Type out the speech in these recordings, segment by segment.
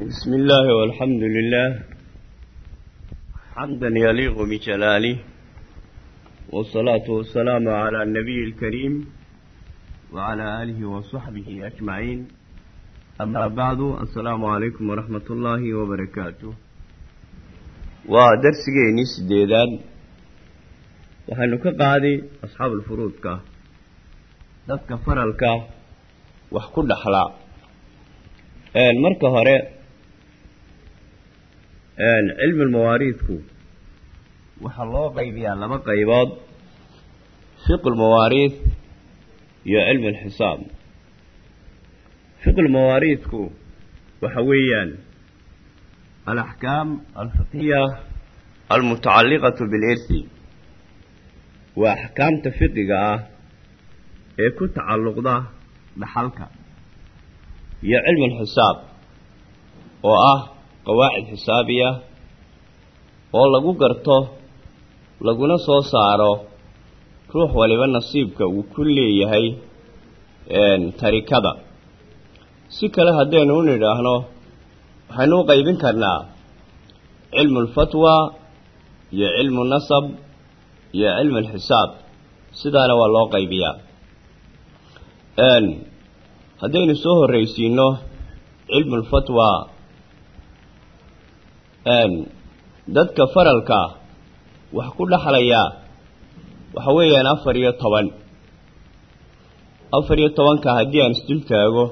بسم الله والحمد لله حمدا يليق بجلاله والصلاة والسلام على النبي الكريم وعلى آله وصحبه أجمعين أما بعد السلام عليكم ورحمة الله وبركاته ودرسيني سديدان waxaynu ka qaaday asxaabulfuruudka dadka faralka wax ku dhaxla marka hore cilmi lmawaariidku waxaa loo qaybiyaa laba qaybood fiqu lmawaariid iyo cilmi alxisaab fiqu lmawaariidku waxa weeyaan alaxkaam alfiqiya almutacalliqatu bilirsi. Waa axkaamta fiqiga ah ee ku tacalluqda dhaxalka iyo cilmi alxisaab oo ah qawaacid xisaabiya oo lagu garto laguna soo saaro ruux waliba nasiibka uu ku leeyahay tarikada. Si kale haddaynu u nidhaahno waxaynu u qaybin karnaa cilmu alfatwa iyo cilmu nasab iyo cilmi alxisaab sidaana waa loo qaybiyaa. Haddaynu soo horreysiino cilmu alfatwa dadka faralka wax ku dhexlaya waxa weeyaan afar iyo toban. Afar iyo tobanka haddii aan isdul taago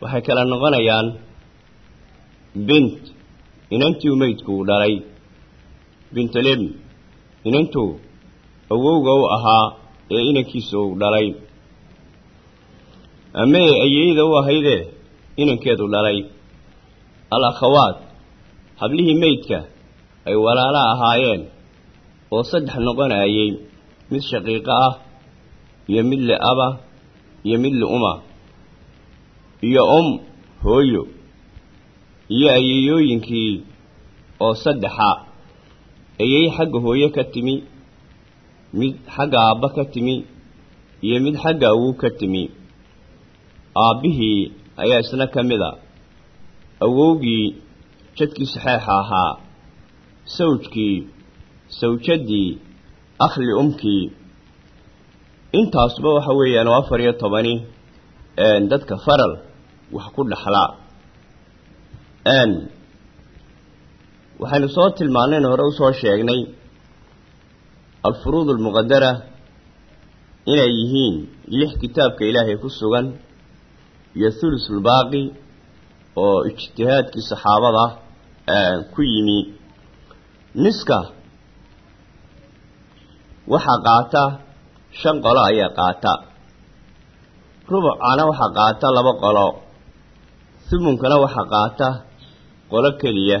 waxay kala noqonayaan bint inantii umeydku uu dhalay. Bintlem inantuu awowga u ahaa ee inankiisa uu dhalay. Ama ee ayeyda u ahaydee inankeedu dhalay? Al akhawaat hablihii meydka ay walaala ahaayeen oo saddex noqonayay mid shaqiiqo ah iyo mid li-aba iyo mid li-uma iyo um hooyo iyo ayeyooyinkii oo saddexa. Ayey xagga hooyo ka timi mid xagga aabba ka timi iyo mid xagga awow ka timi. Aabbihii ayaa isna ka mid a. Awowgii jadkii saxeexa ahaa sawjkii sawjaddii akhli umkii. Intaasba waxa weeyaan oo afar iyo tobani dadka faral wax ku dhaxlaa waxaynu soo tilmaanayn hore u soo sheegnay alfuruud almuqadara inay yihiin lix kitaabka ilaahay ku sugan iyo thulusulbaaqi oo ijtihaadkii saxaabada ku yimi. Niska waxaa qaata shan qolo ayaa qaata. Rubucana waxaa qaata laba qolo. Thumunkana waxaa qaata qolo keliya.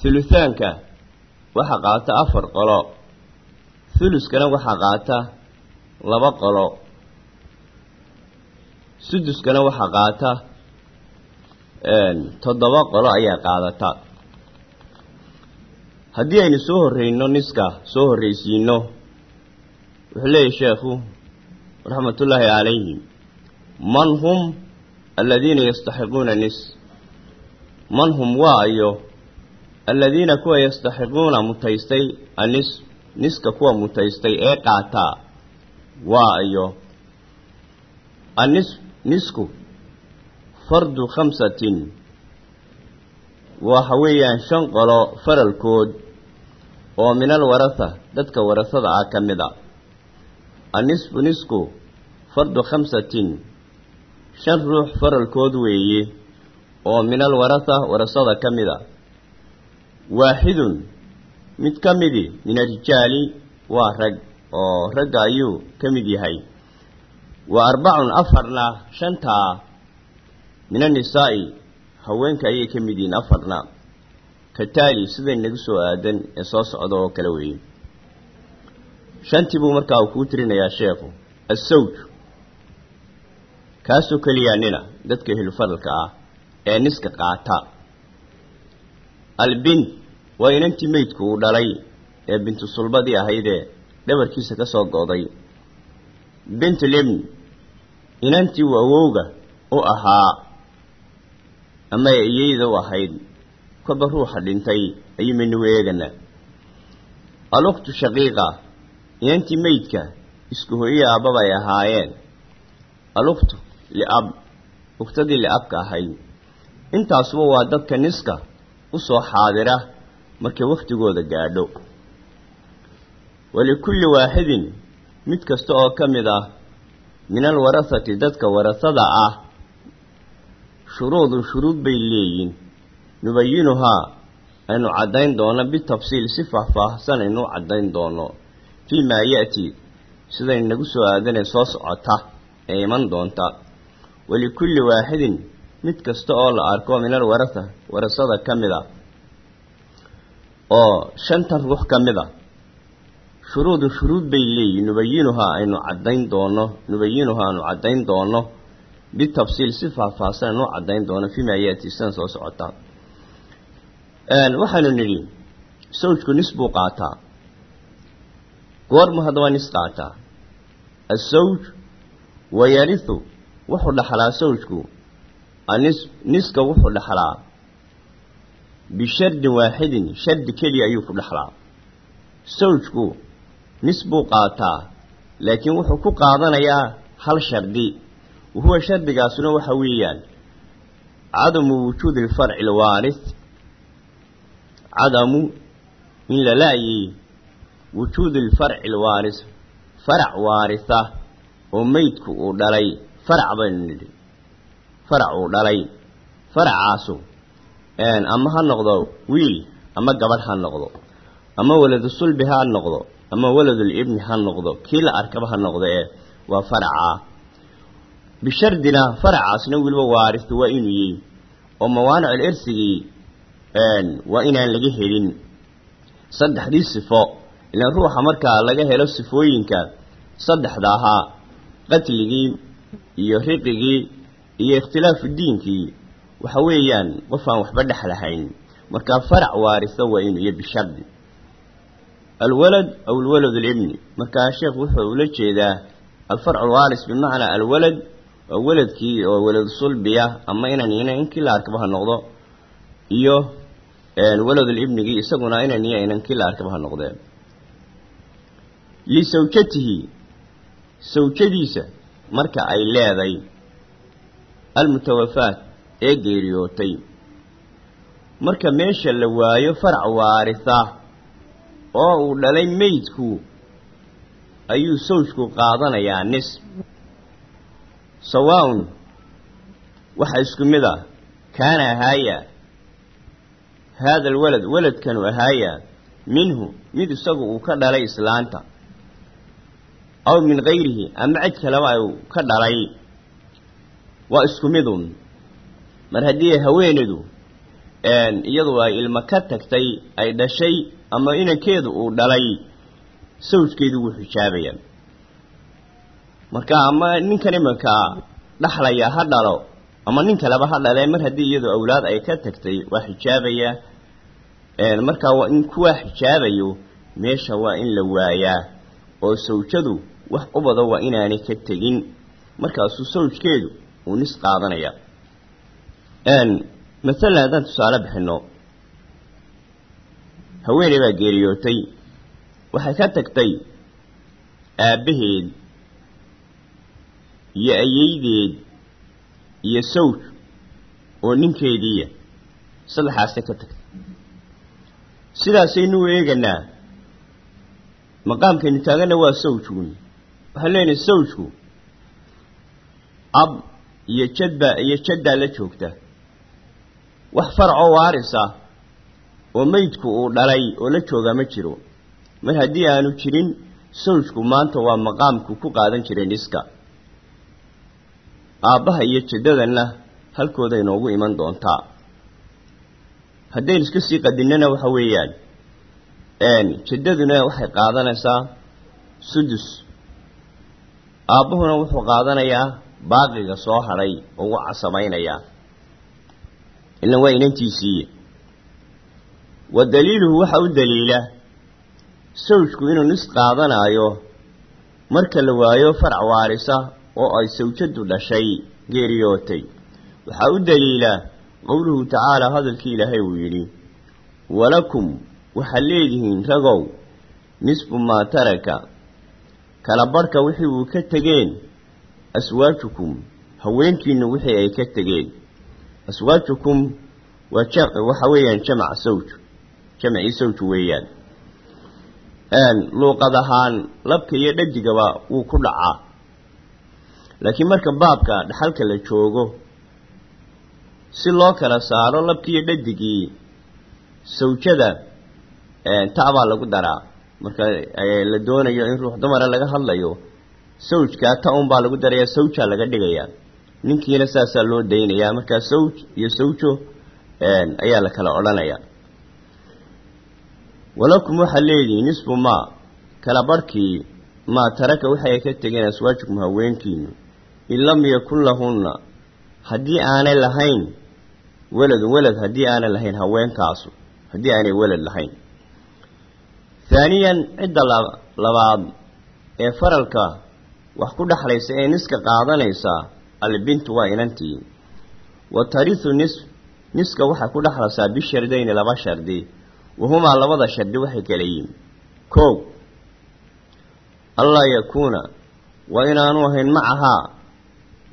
Thuluthaanka waxaa qaata afar qolo. Thuluskana waxaa qaata laba qolo. Suduskana waxaa qaata toddoba qolo ayaa qaadata. Haddii aynu soo horreyno niska soo horreysiino wuxuu leeyahy sheekhu raxmatullaahi calayhim man hum aladiina yastaxiquuna nis. Man hum waa ayo aladiina kuwa yastaxiquuna mutaystay anis niska kuwa mutaystay ee qaataa. Waa ayo anis nisku fardu khamsatin. Waxa weeyaan shan qolo faralkood oo min al waratha dadka warasada ah ka mid a. Annisfu nisku fardu khamsatin. Shan ruux faralkood weeye oo min al waratha warasada ka mid a. Waaxidun mid ka midi min arijaali waa rag oo ragga ayuu ka mid yahay. Wa arbacun afarna shantaa min annisaa'i haweenka ayay ka mid yihiin afarna. Ka taali siday nagu soo aadan ee soo socda oo kale weeye. Shantii buu markaa uu kuu tirinayaa sheekhu. Assawj. Kaasoo keliyaa nina dadka hilfaralka ah ee niska qaata. Albint waa inantii meydku uu dhalay ee bintu sulbadii ahaydee dhabarkiisa ka soo go'day bint libn inantii uu awowga u ahaa ama iyayda u ahayd koba ruuxa dhintay ayumaynu eeganaa aluktu shaqiiqa inantii meydka isku hooye aababa ay ahaayeen. Aluktu liab uktadii liabka ahayd intaasuba waa dadka niska u soo xaadira markay wakhtigooda gaadho. Walikulli waaxidin mid kasta oo ka mid ah min alwarahati dadka warasada ah shuruudun shuruud bay leeyihiin nubayinuhaa aynu caddayn doono bitafsiil si faahfaahsan aynu u caddayn doono. Fii maa ya'ti siday nagu soo aadanay soo socota ee iman doonta. Walikulli waaxidin mid kasta oo la arko min alwarasa warasada ka mid a oo shantan ruux ka mid a shuruudun shuruud bay leeyihiin nubayinuhaa aynu caddayn doono nubayinuhaa aynu caddayn doono bitafsiil si faahfaahsan aynu u caddayn doono fii maa ya'ti sidan soo socota waxaanu nidhi sawjku nis buu qaataa goormu haddaba nis qaataa asawj wayarihu wuxuu dhaxlaa sawjku anis niska wuxuu dhaxlaa bishardin waaxidin shardi keliya ayuu ku dhaxlaa sawjku nis buu qaataa laakiin wuxuu ku qaadanayaa hal shardi wahuwa shardigaasuna waxa weeyaan cadamu wujuudi alfarci alwaaris cadamu in la la-yay wujuudi alfarci alwaaris farac waarisa oo meydku uu dhalay farac baynu nidhi farac uu dhalay faracaasu ama ha noqdo wiil ama gabadh ha noqdo ama waladu sulbi ha noqdo ama waladul ibni ha noqdo kii la arkaba ha noqdo ee waa faracaa bishardina faracaasna weliba waaristu waa inuu yihi oo mawaanicul irsigii waa inaan laga helin saddexdii sifo ilaan ruuxa markaa laga helo sifooyinka saddexda ahaa qatligii iyo riqigii iyo ikhtilaafu diinkii waxa weeyaan qof aan waxba dhex lahayn markaa farac waarisa waa inuu iyo bishardi alwalad aw alwalad markaa sheekh wuxuu ula jeedaa alfarcu alwaaris bimacnaa waa waladkii oo walad sulbiya ama inan ina inkii la arkaba ha noqdo. Iyo waladul ibnigii isaguna inan iyo inankii la arkaba ha noqdee lisawjatihi sawjadiisa marka ay leeday almutawafaat ee geeriyootay. Marka meesha la waayo farac waarisa oo uu dhalay meydku ayuu sawjku qaadanayaa nis sawaaun waxa isku mid a kaana ahaaya haada alwalad waladkanu ahaaya minhu mid isagu uu ka dhalay islaanta. Aw min kayrihi ama cid kaleba uu ka dhalay. Waa isku midun mar haddii haweenedu iyadu ay ilmo ka tagtay ay dhashay ama inankeedu uu dhalay sawjkeedu wuu xijaabayaa marka ama ninkan imanka dhaxlaya ha dhalo ama nin kaleba ha dhalee mar haddii iyadu awlaad ay ka tagtay waa xijaabaya. Markaa waa in kuwaa xijaabayo meesha waa in la waayaa. Oo sawjadu wax u waa inaanay ka tegin. Markaasuu sawjkeedu uu nis qaadanaya. Masalan haddaan tusaale bixino haweeney baa geeriyootay. Waxay ka tagtay aabbaheed iyo ayeydeed iyo sawj oo ninkeediiya saddexaasay ka tagtay. Sidaasaynu eeganaa maqaamkaynu taagana waa sawjgun waxaan leenahay sawjku ab iyo jadba iyo jaddaa la joogta. Wax faracoo waarisa oo meydku uu dhalay oo la joogaa ma jiro. Mar haddii aanu jirin sawjku maanta waa maqaamku ku qaadan jiray niska aabbaha iyo jaddadanna halkooday noogu iman doontaa. Haddaynu iska sii qadinnana waxa weeyaan jaddaduna waxay qaadanaysaa sudus. Aabbahuna wuxuu qaadanayaa baaqiga soo hadhay oo u ilan waa inantiisiiye wa daliiluhu waxa u daliila sawjku inuu nis qaadanaayo marka la waayo farac waarisa oo ay sawjadu dhashay geeriyootay. Waxaa u daliila qowluhu tacaalaa hadalkii ilaahay uu yidhi walakum waxaad leedihiin ragow nisfu maa taraka. Kala barhka wixii uu ka tegeen aswaajukum haweenkiinu wixii ay ka tegeen. Aswaajukum waa waxa weeyaan jamac sawj jamcii sawj weeyaan. Luuqad ahaan labka iyo dhadigaba wuu ku dhacaa laakiin marka baabka dhaxalka la joogo si loo kala saaro labki iyo dhadigii sawjada ta'baa lagu daraa. Marka la doonayo in ruux dumara laga hadlayo sawjkaa ta un baa lagu darayaa sawjaa laga dhigayaa. Ninkiina saasaa loo daynayaa. Markaa sawj iyo sawjo ayaa la kala odhanayaa. Walakum waxaad leedihiin nisfu maa kala barhkii maa taraka waxay ka tegeen aswaajukum haweenkiinu in lam yakun lahunna. Haddii aanay lahayn weladun welad haddii aanay lahayn haweenkaasu haddii aanay welad lahayn. Haaniyan cidda labaad ee faralka wax ku dhexlaysa ee niska qaadanaysaa albintu waa inantii wa tarihu nis niska waxay ku dhexlaysaa bishardayni laba shardi wahumaa labada shardi waxay kala yihiin kow allaa yakuuna waa inaanu ahayn macahaa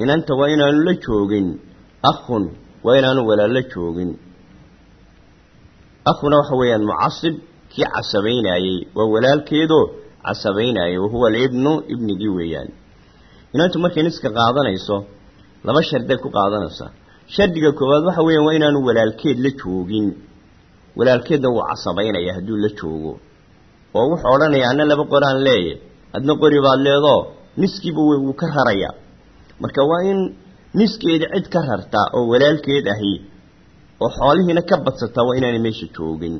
inanta waa inaanu la joogin akhun waa inaanu walaal la joogin. Akhuna waxa weeyaan mucasib kii casabaynaayey waa walaalkeedoo casabaynaayay wahuwa alibnu ibnigii weeyaan. Inantu markay niska qaadanayso laba sharday ku qaadanaysaa. Shardiga koowaad waxa weeyaan waa inaanu walaalkeed la joogin. Walaalkeedna wuu casabaynaya hadduu la joogo. Oo wuxuu odhanaya anna laba qoraan leeye adna qori baad leedoo niskiiba wuu ka rarayaa marka waa in niskeeda cid ka rartaa oo walaalkeed ahi oo xoolihiina ka badsataa waa inaanay meesha joogin.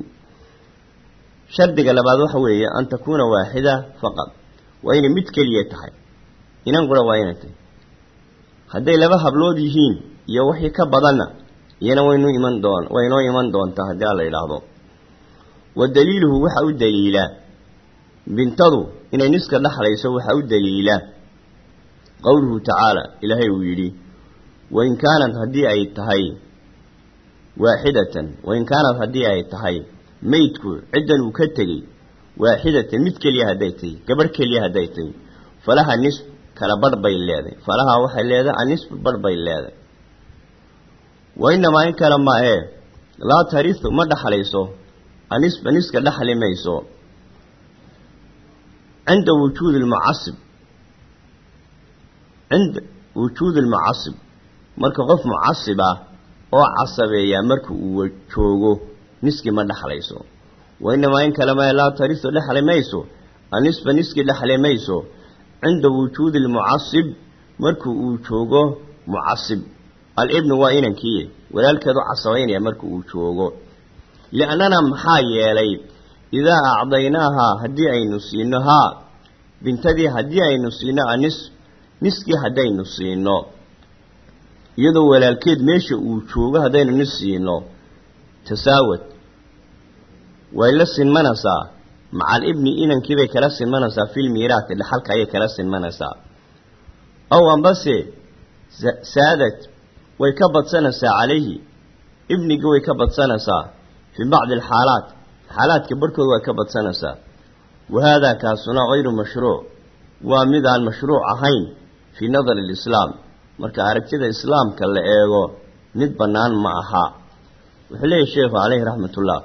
Shardiga labaad waxa weeye an takuuna waaxida faqad. Waa inay mid keliya tahay. Inan qura waa inay tahay. Hadday laba hablood yihiin iyo wixii ka badanna iyana waynu iman doon waynoo iman doontaa haddii alla yidhaahdo. Wa daliiluhu waxa u daliila. Bintadu inay niska dhexlayso waxa u daliila qowluhu tacaala ilaahay uu yidhi wain kaanad haddii ay tahay waaxidatan wain kaanad haddii ay tahay maydku ciddan uu ka tegey waaxidatan mid keliya hadday tahay gabarh keliya hadday tahay falaha nisf kala barh bay leedahay falaha waxay leedahay anisf barh bay leedahay. Wa inamaa in kale ma ee laa tarihu ma dhexlayso anisba niska dhexli mayso. Cinda wujuudi lmucasib cinda wujuudi lmucasib marka qof mucasib ah oo casabeeya marka uu joogo niskii ma dhexlayso wa inamaa in kale ma ee laa tarihu dhexli mayso anisba niskii dhexli mayso cinda wujuudi lmucasib marka uu joogo mucasib alibnu waa inankii walaalkeedu casabaynaya marka uu joogo liannana maxaa yeelay idaa acdaynaahaa haddii aynu siino haa bintadii haddii aynu siino anis niskii haddaynu siino iyadoo walaalkeed meesha uu joogo haddaynu nis siino tasaawad. Way la sinmanaysaa. Maca alibni inankiibay kala sinmanaysaa fil miiraati dhaxalka ayay kala sinmanaysaa. Aw ambase saadad way ka badsanaysaa calayhi. Ibnigii way ka badsanaysaa. Fii bacdi alxaalaat xaalaadka barhkooda way ka badsanaysaa. Wa haadaa kaasuna hayru mashruuc. Waa mid aan mashruuc ahayn fii nadari alislaam marka aragtida islaamka la eego mid bannaan ma aha wuxuu leeyahy sheekhu caleyhi raxmatullah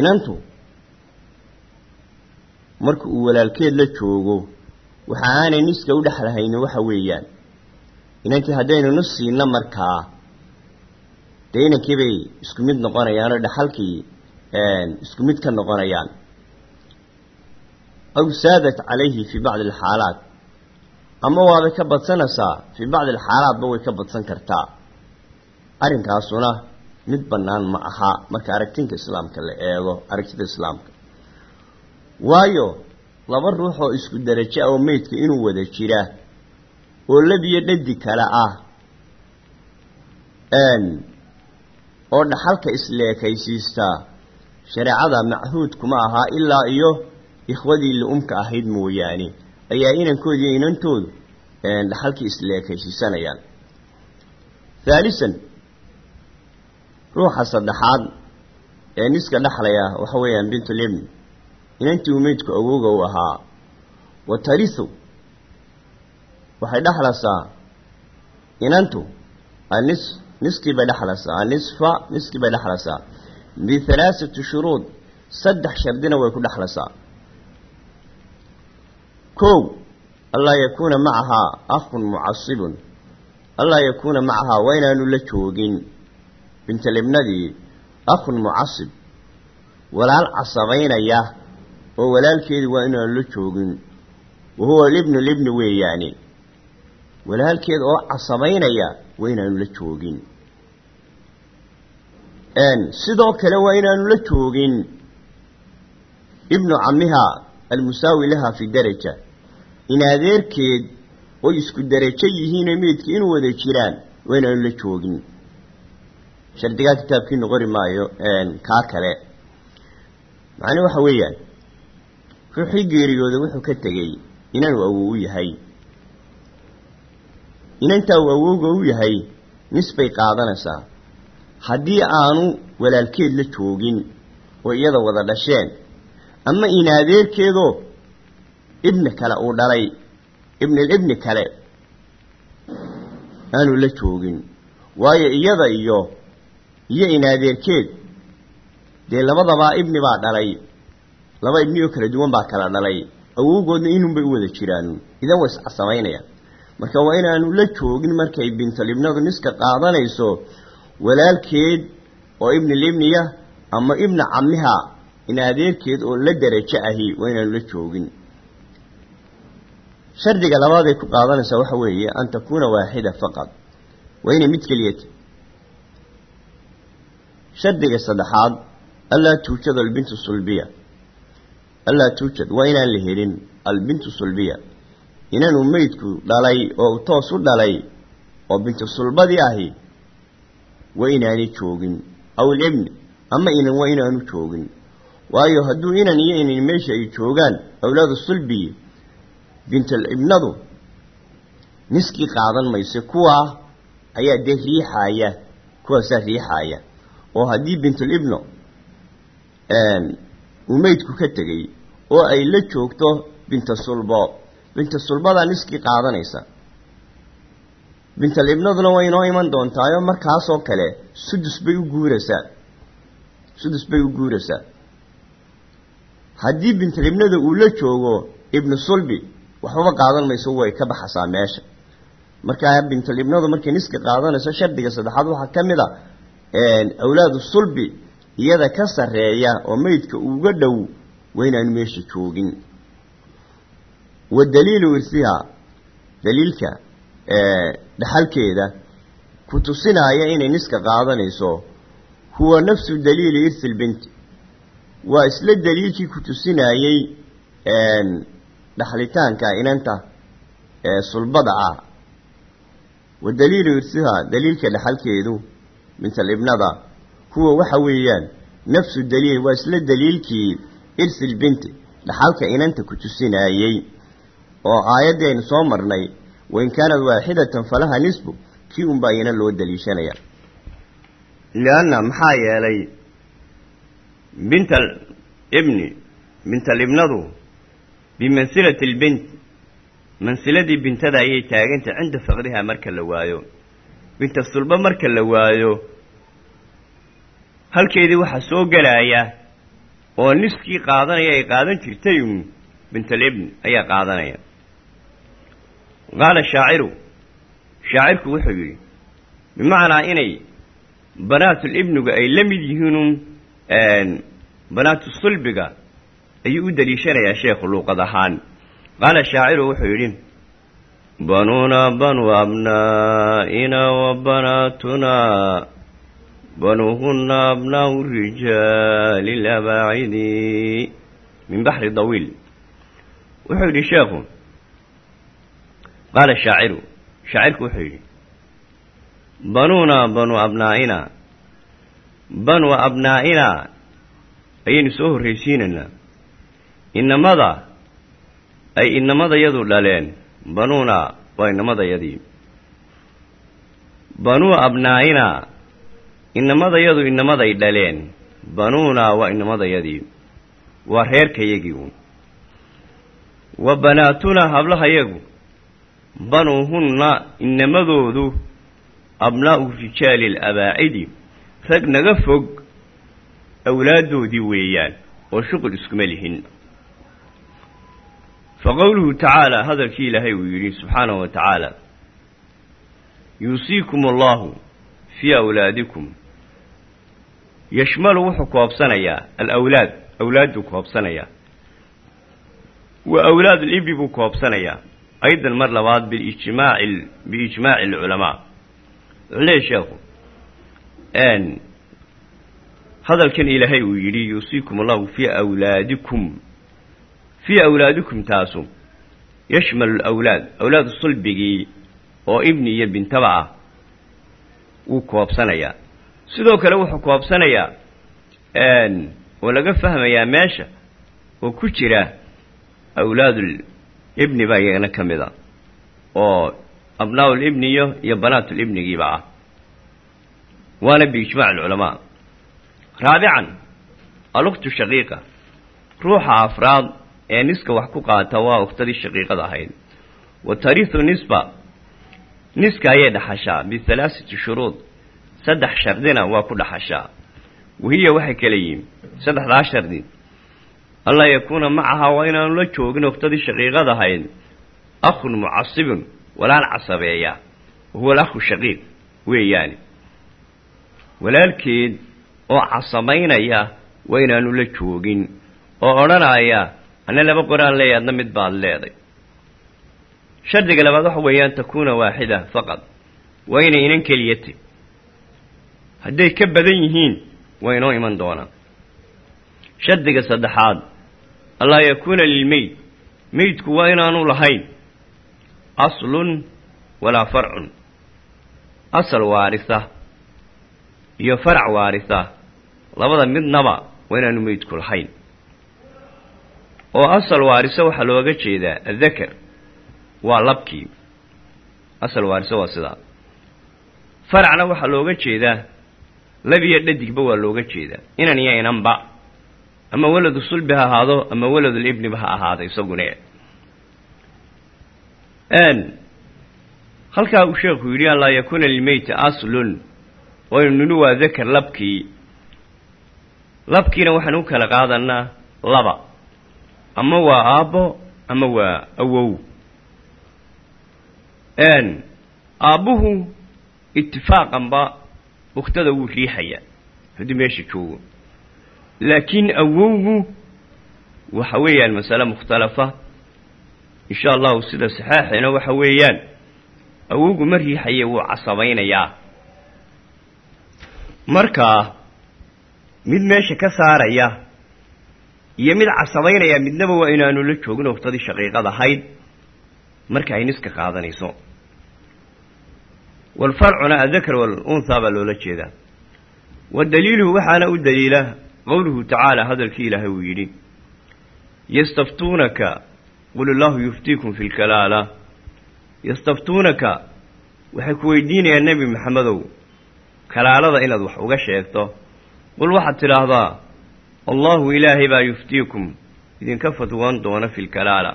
inantu marka uu walaalkeed la joogo waxa aanay niska u dhexlahayni waxa weeyaan inankii haddaynu nus siino markaa dee inankii bay isku mid noqonayaan oo dhaxalkii isku mid ka noqonayaan aw saadat calayhi fii bacdi alxaalaat ama waabay ka badsanaysaa fii bacdi alxaalaatba way ka badsan kartaa arrinkaasuna mid bannaan ma aha marka aragtinka islaamka la eego aragtida islaamka waayo laba ruux oo isku darajo ah oo meydka inuu wada jira oo labiyo dhadi kale ah oo dhaxalka isleekaysiistaa shareecada machuud kuma ahaa ilaa iyo ikhwadii li-umka ahayd mooyaane ayaa inankoodi iyo inantoodu dhaxalkii isleekaysiisanayaan haalisan ruuxa saddexaad ee niska dhexlaya waxa weeyaan bintulibni inantii umeydku awooga u ahaa wa tarisu waxay dhexlaysaa inantu anis niskii bay dhexlaysaa anisfa niskii bay dhexlaysaa bihalaasati shuruud saddex shardina way ku dhexlaysaa macahaa akhun mucasibun. Allaa yakuuna macahaa waa inaanu la joogin. Bintalibnadii akhun mucasib. Walaal casabaynaya oo walaalkeedii waa inaanu la joogin. Wa huwa libnu libni weeyaani. Walaalkeed oo casabaynaya waa inaanu la joogin. Sidoo kale waa inaanu la joogin. Ibnu camiha almusaawi laha fi daraja. In adeerkeed oy isku darajo yihiinoo meydka inuu wada jiraan waa inaanu la joogin shardigaa kitaabkiinu qori maayo kaa kale. Macnuu waxa weeyaan ruuxii geeriyooda wuxuu ka tegey inanuu awow u yahay. Inantaa uu awowga u yahay nis bay qaadanaysaa. Haddii aanu walaalkeed la joogin oo iyada wada dhasheen ama in adeerkeedoo ibni kale uu dhalay. Ibnilibni kale. Aanu la joogin. Waayo iyada iyo iyo in adeerkeed dee labadabaa ibni baa dhalay. Laba ibni oo kala duwan baa kala dhalay. Awowgoodna inunbay u wada jiraan. Idan way iscasamaynayaan marka waa inaanu la joogin markay bintalibnadu niska qaadanayso walaalkeed oo ibnilibniya ama ibna camiha in adeerkeed oo la darajo ahi waa inaanu la joogin. Shardiga labaaday ku qaadanaysaa waxa weeye an takuuna waaxida faqad. Waa inay mid keliyata shardiga saddexaad allaa tuujad albintu sulbiya. Allaa tuujad waa inaan la helin albintu sulbiya. Inanuu meydku dhalay oo toos u dhalay oo bintu sulbadii ahi waa inaanay joogin. Aw ilibni ama inan waa inaanu joogin waayo hadduu inan iyo inan meesha ay joogaan awlaadu sulbiyi bintal ibnadu niskii qaadan mayso kuwaa ayaa dee riixaaya kuwaasaa riixaaya. Oo haddii bintul ibno uu meydku ka tegey oo ay la joogto binta sulbo binta sulbadaa niskii qaadanaysa bintal ibnaduna way inoo iman doontaayo markaasoo kale sudus bay u guuraysaa sudus bay u guuraysaa haddii bintal ibnada uu la joogo ibnu sulbi waxbaba qaadan mayso way ka baxasaa meesha. Markaa bintal ibnadu markay niska qaadanayso shardiga saddexaad waxaa ka mid a awlaadu sulbi iyada ka sarreeya oo meydka uga dhow waa inaanu meesha joogin. Wa daliilu irsiha daliilka dhaxalkeeda ku tusinaaya inay niska qaadanayso huwa nafsu daliili irsi lbinti waa isla daliilkii ku tusinaayey dhaxlitaanka inanta sulbada ah. Wa daliilu irsiha daliilka dhaxalkeedu bintal ibnada huwa waxa weeyaan nafsu daliil waa isla daliilkii irsil binti dhaxalka inanta ku tusinaayey oo aayaddii aynu soo marnay wain kaanad waaxidatan falaha nisbu kii unbaa iyana loo daliishanaya. Lianna maxaa yeelay bintal ibni bintal ibnadu bimansilati albint mansiladii bintada ayay taagantay cinda faqriha marka la waayo. Binta sulba marka la waayo halkeedii waxaa soo gelaya oo niskii qaadanaya ay qaadan jirtay un bintalibni ayaa qaadanaya. Qaala shaaciru shaacirku wuxuu yidhi bimacnaa inay banaatul-ibnigu ay la mid yihiinun banaatu sulbiga ayuu u daliishanayaa sheekhu luuqad ahaan. Qaala shaaciru wuxuu yidhi banuuna banu abnaa'ina wa banaatunaa banuuhunna abnaa'u rijaali labaacidi min baxri dawiil. Wuxuu yidhi sheekhu qaala shaaciru shaacirku wuxuu yidhi banuuna banu abnaa'ina banu abnaa'ina ayaynu soo horraysiinaynaa inamada ay inamadayadu dhaleen banuuna waa inamadayadii banuu abnaa'inaa inamadayadu inamaday dhaleen banuunaa waa inamadayadii waa reerkayagii uun. Wa banaatunaa hablahayagu banuuhunna inamadoodu abnaa'u rijaali alabaacidi rag naga fog awlaaddoodii weeyaan oo shuqul iskuma lihin fa qowluhu hadalkii ilaahay uu yidhi subxaanahu wa tacaala yuusiikum allahu fii awlaadikum. Yashmalu wuxuu koobsanayaa alawlaad awlaadduu koobsanayaa. Wa awlaad alibni buu koobsanayaa. Aydan mar labaad biijmaaci biijmaaci alculamaa wuxuu leeyahy sheekhu hadalkan ilaahay uu yidhi yuusiikum allahu fii awlaadikum. Fii awlaadikum taasu yashmalu alawlaad awlaadu sulbigii oo ibni iyo bintaba ah wuu koobsanayaa. Sidoo kale wuxuu koobsanayaa oo laga fahmayaa meesha oo ku jira awlaadul ibni baa iyagana ka mid a oo abnaa'ul ibniyo iyo banaatul ibnigiiba ah waana biijmaac alculamaa. Raabican aluktu shaqiiqa ruuxa afraad ee niska wax ku qaata waa uktadii shaqiiqada ahayd wa tarihu nisba niska ayay dhaxashaa bihalaasati shuruud saddex shardina waa ku dhaxashaa. Wahiya waxay kala yihiin saddexdaa shardi. Anlaa yakuuna macahaa waa inaanu la joogin uktadii shaqiiqada ahayd akhun mucasibun walaal casabeeya wahuwa alakhu shaqiiq weeyaani walaalkeed oo casamaynaya waa inaanu la joogin oo odhanaya ana laba qoraan leeya adna mid baad leeday. Shardiga labaad waxa weeyaan takuuna waaxida faqad. Waa inay inan keliyati hadday ka badan yihiin waa inoo iman doonaan. Shardiga saddexaad allaa yakuuna lilmeyd meydku waa inaanu lahayn aslun walaa farcun. Asal waarisa iyo farac waarisa. Labada midnaba waa inaanu meydku lahayn oo asal waarisa waxaa looga jeedaa addakar waa labkii. Asal waarisa waa sidaa. Faracna waxaa looga jeedaa lab iyo dhadigba waa looga jeedaa. Inan iyo inanba. Ama waladu sulbi ha ahaado ama waladul ibniba ha ahaado isagune. Halkaa uu sheekhu yidhi an laa yakuuna aslun waynu waa dakar labkii. Labkiina waxaan u kala qaadanaa laba. Ama waa aabbo ama waa awow. Aabbuhu itifaaqanba uktada wuu riixayaa. Haddii meesha joogo. Laakiin awowgu waxa weeyaan masale mukhtalafa. Insha allahu sida saxaaxina waxa weeyaan. Awowgu ma riixaye wuu casabaynayaa markaa mid meesha ka saaraya iyo mid casabaynaya midnaba waa inaanu la joogin uktadii shaqiiqad ahayd marka ay niska qaadanayso. Walfarcuna addakar walunhaa baa loola jeedaa. Wa daliiluhu waxaana u daliila qowluhu tacaala hadalkii ilaahay uu yidhi yastaftuunaka qul illaahu yuftiikum fi lkalaala yastaftuunaka waxay ku weydiinayaan nebi maxamedow kalaalada inaad wax uga sheegto. Qul waxaad tidhaahdaa allahu ilaahay baa yuftiikum idinka fatwoon doona fi lkalaala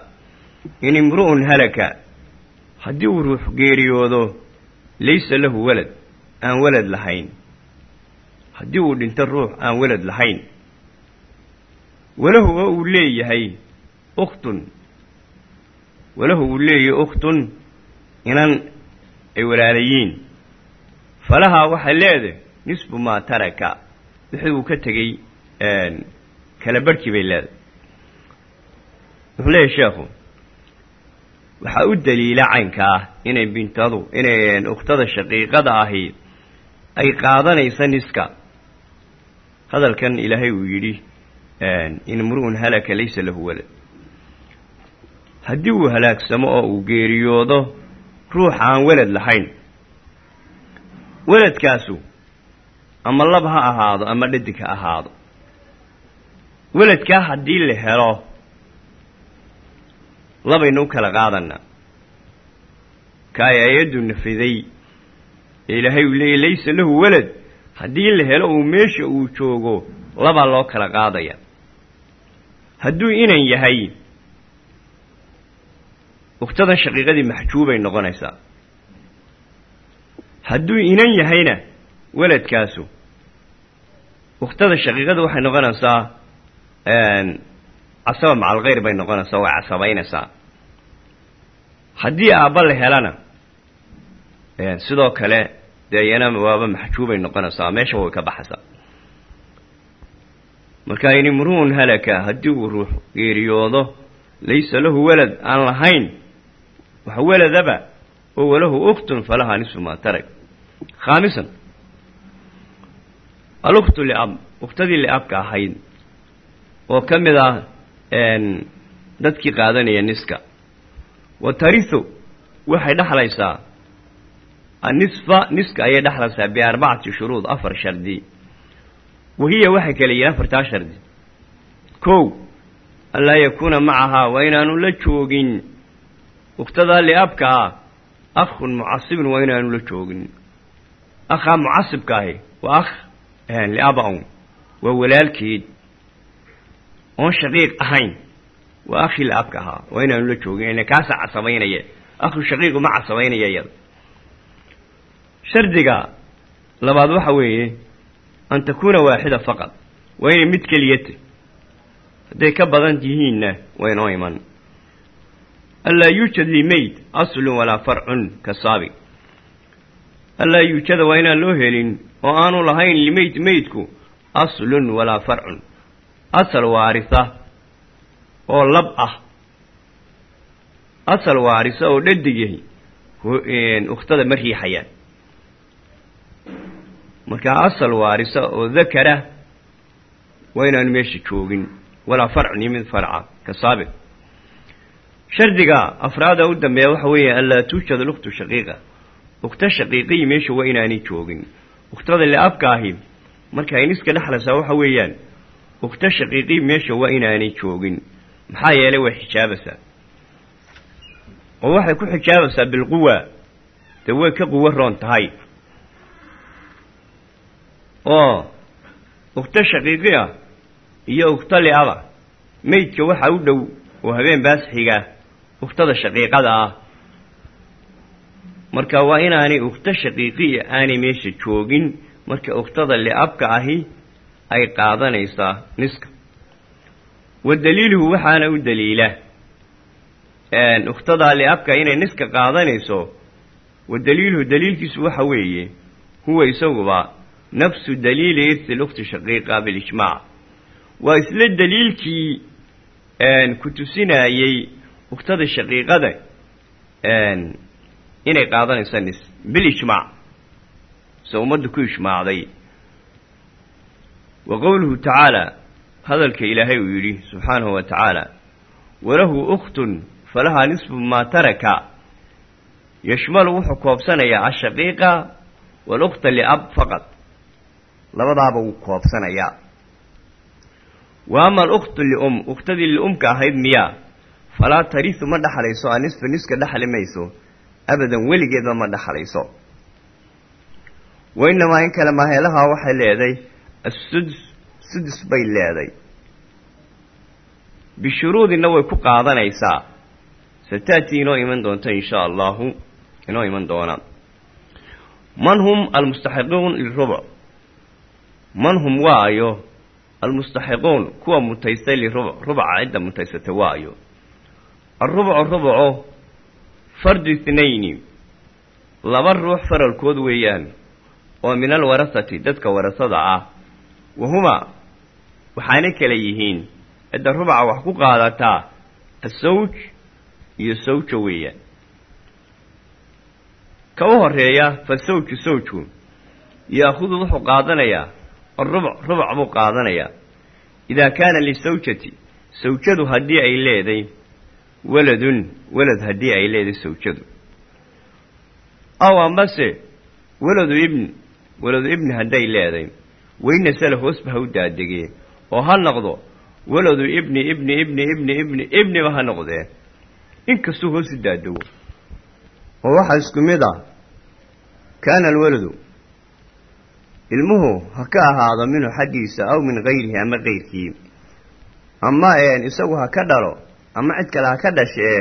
in imru'un halaka haddii uu ruux geeriyoodo laysa lahu walad aan walad lahayn. Haddii uu dhinto ruux aan walad lahayn. Walahu oo uu leeyahay ukhtun. Walahu uu leeyahay ukhtun inan ay walaalayiin falahaa waxay leedahay nisbu maa taraka. Wixii uu ka tegey kala barhkii bay leedahay. Wuxuu leeyahay sheekhu waxaa u daliila caynka ah inay bintadu inay ukhtada shaqiiqada ahi ay qaadanaysa niska. Hadalkan ilaahay uu yidhi in imru'un halaka laysa lahu walad. Haddii uu halaagsamo oo uu geeriyoodo ruux aan welad lahayn weladkaasu ama lab ha ahaado ama dhadig ha ahaado. Weladkaa haddii la helo labaynu u kala qaadanaa ka ay ayaddu nafiday ee ilaahay uu leeyahy laysa lahu walad haddii la helo uu meesha uu joogo labaa loo kala qaadaya. Hadduu inan yahay ukhtadan shaqiiqadii maxjuubay noqonaysaa hadduu inan yahayna weladkaasu. Ukhtada shaqiiqada waxay noqonaysaa casaba macalkhayr bay noqonaysaa way casabaynaysaa. Haddii aabba la helana sidoo kale dee iyana waaba maxjuubay noqonaysaa meesha way ka baxaysaa. Marka in imru'un halaka haddii uu ruux geeriyoodo laysa lahu walad aan lahayn wax waladaba oo walahu ukhtun falahaa nisfu maa tarag khaamisan alukhtu liab ukhtadii liabka ahayd oo ka mid ah dadkii qaadanaya niska wa tarihu waxay dhexlaysaa annisfa niska ayay dhexlaysaa biarbacati shuruud afar shardi wahiya waxay kala yihiin afartaa shardi kow an laa yakuuna macahaa waa inaanu la joogin ukhtadaa liabka ah akhun mucasibun waa inaanu la joogin akhaa mucasibka ahi waa akh liaba-un waa walaalkeed oon shaqiiq ahayn waa akhii liabka ahaa waa inaanu la joogin kaasaa casabaynaya akhu shaqiiqu ma casabaynaya iyada shardiga labaad waxa weeye an takuuna waaxida faqad waa inay mid keliyata hadday ka badan yihiinna waa iman anlaa yuujad limeyd aslun walaa farcun ka anlaa yuujada waa inaan loo helin oo aanu lahayn limeyd meydku aslun walaa farcun. Asal waarisa oo lab ah. Asal waarisa oo dhadig yahi ukhtada ma riixayaan. Markaa asal waarisa oo dakara waa inaanu meesha joogin walaa farcun iyo mid farca ka saabiq shardiga afraada u dambeeya waxa weeye anlaa tuujad lukhtu shaqiiqa ukhta shaqiiqiyi meesha waa inaanay joogin. Ukhtada liabka ahi marka ay niska dhexlaysaa waxa weeyaan ukhta shaqiiqiyi meesha waa inaanay joogin. Maxaa yeelay way xijaabaysaa oo waxay ku xijaabaysaa bilquwa dee way ka quwo roon tahay. Oo ukhto shaqiiqi ah iyo ukhto liaba meydka waxaa u dhow oo habeen baasxiga ukhtada shaqiiqada ah marka waa inaanay ukhto shaqiiqiya aanay meesha joogin. Marka ukhtada liabka ahi ay qaadanaysaa niska. Wa daliiluhu waxaana u daliila. Ukhtadaa liabka inay niska qaadanayso wa daliiluhu daliilkiisu waxa weeye huwa isaguba nafsu daliili irsi lukhti shaqiiqa bilijmaac waa isla daliilkii ku tusinayey ukhtada shaqiiqada inay qaadanayso nis bilijmaac se ummaddu ku ijmaacday wa qowluhu tacaala hadalka ilaahay uu yidhi subxaanahu wa tacaala walahu ukhtun falahaa nisfu maa taraka. Yashmalu wuxuu koobsanayaa ashaqiiqa walukhta liab faqad labadaaba wuu koobsanayaa. Wa ama alukhtu lium ukhtadii liumka ahayd miyaa falaa tarisu ma dhexlayso anisfa niska dhexli mayso abadan weligeedba ma dhexlayso. Wa inamaa in kale maheelahaa waxay leeday assudus sudus bay leeday. Bishuruudina way ku qaadanaysaa. Sataatii inoo iman doonta inshaa allahu inoo iman doona. Man hum almustaxiquun lirubuc man hum waayo almustaxiquun kuwa mutaystay lirubuc rubca cidda mutaysatay waayo. Alrubcu rubco fardu ithnayni laba ruux faralkood weeyaan oo min alwarasati dadka warasada ah. Wahuma waxaana kala yihiin cidda rubca wax ku qaadataa asawj iyo sawja weeyaan. Ka u horreeya fa sawju sawju yaahudu wuxuu qaadanayaa arubuc rubuc buu qaadanayaa idaa kaana lisawjati sawjadu haddii ay leeday waladun walad haddii ay leeday sawjadu. Aw amase waladu ibn waladu ibni hadday leeday weyna sala hoosba ha u daadegee. Oo ha noqdo waladu ibni ibni ibni ibni ibni ibniba ha noqdee. Inkastuu hoos u daadego. Oo waxaa isku mid ah kaana alwaladu ilmuhu ha ka ahaado minhu xaggiisa aw min gayrihi ama kayrkii ama isagu ha ka dhalo ama cid kale ha ka dhashee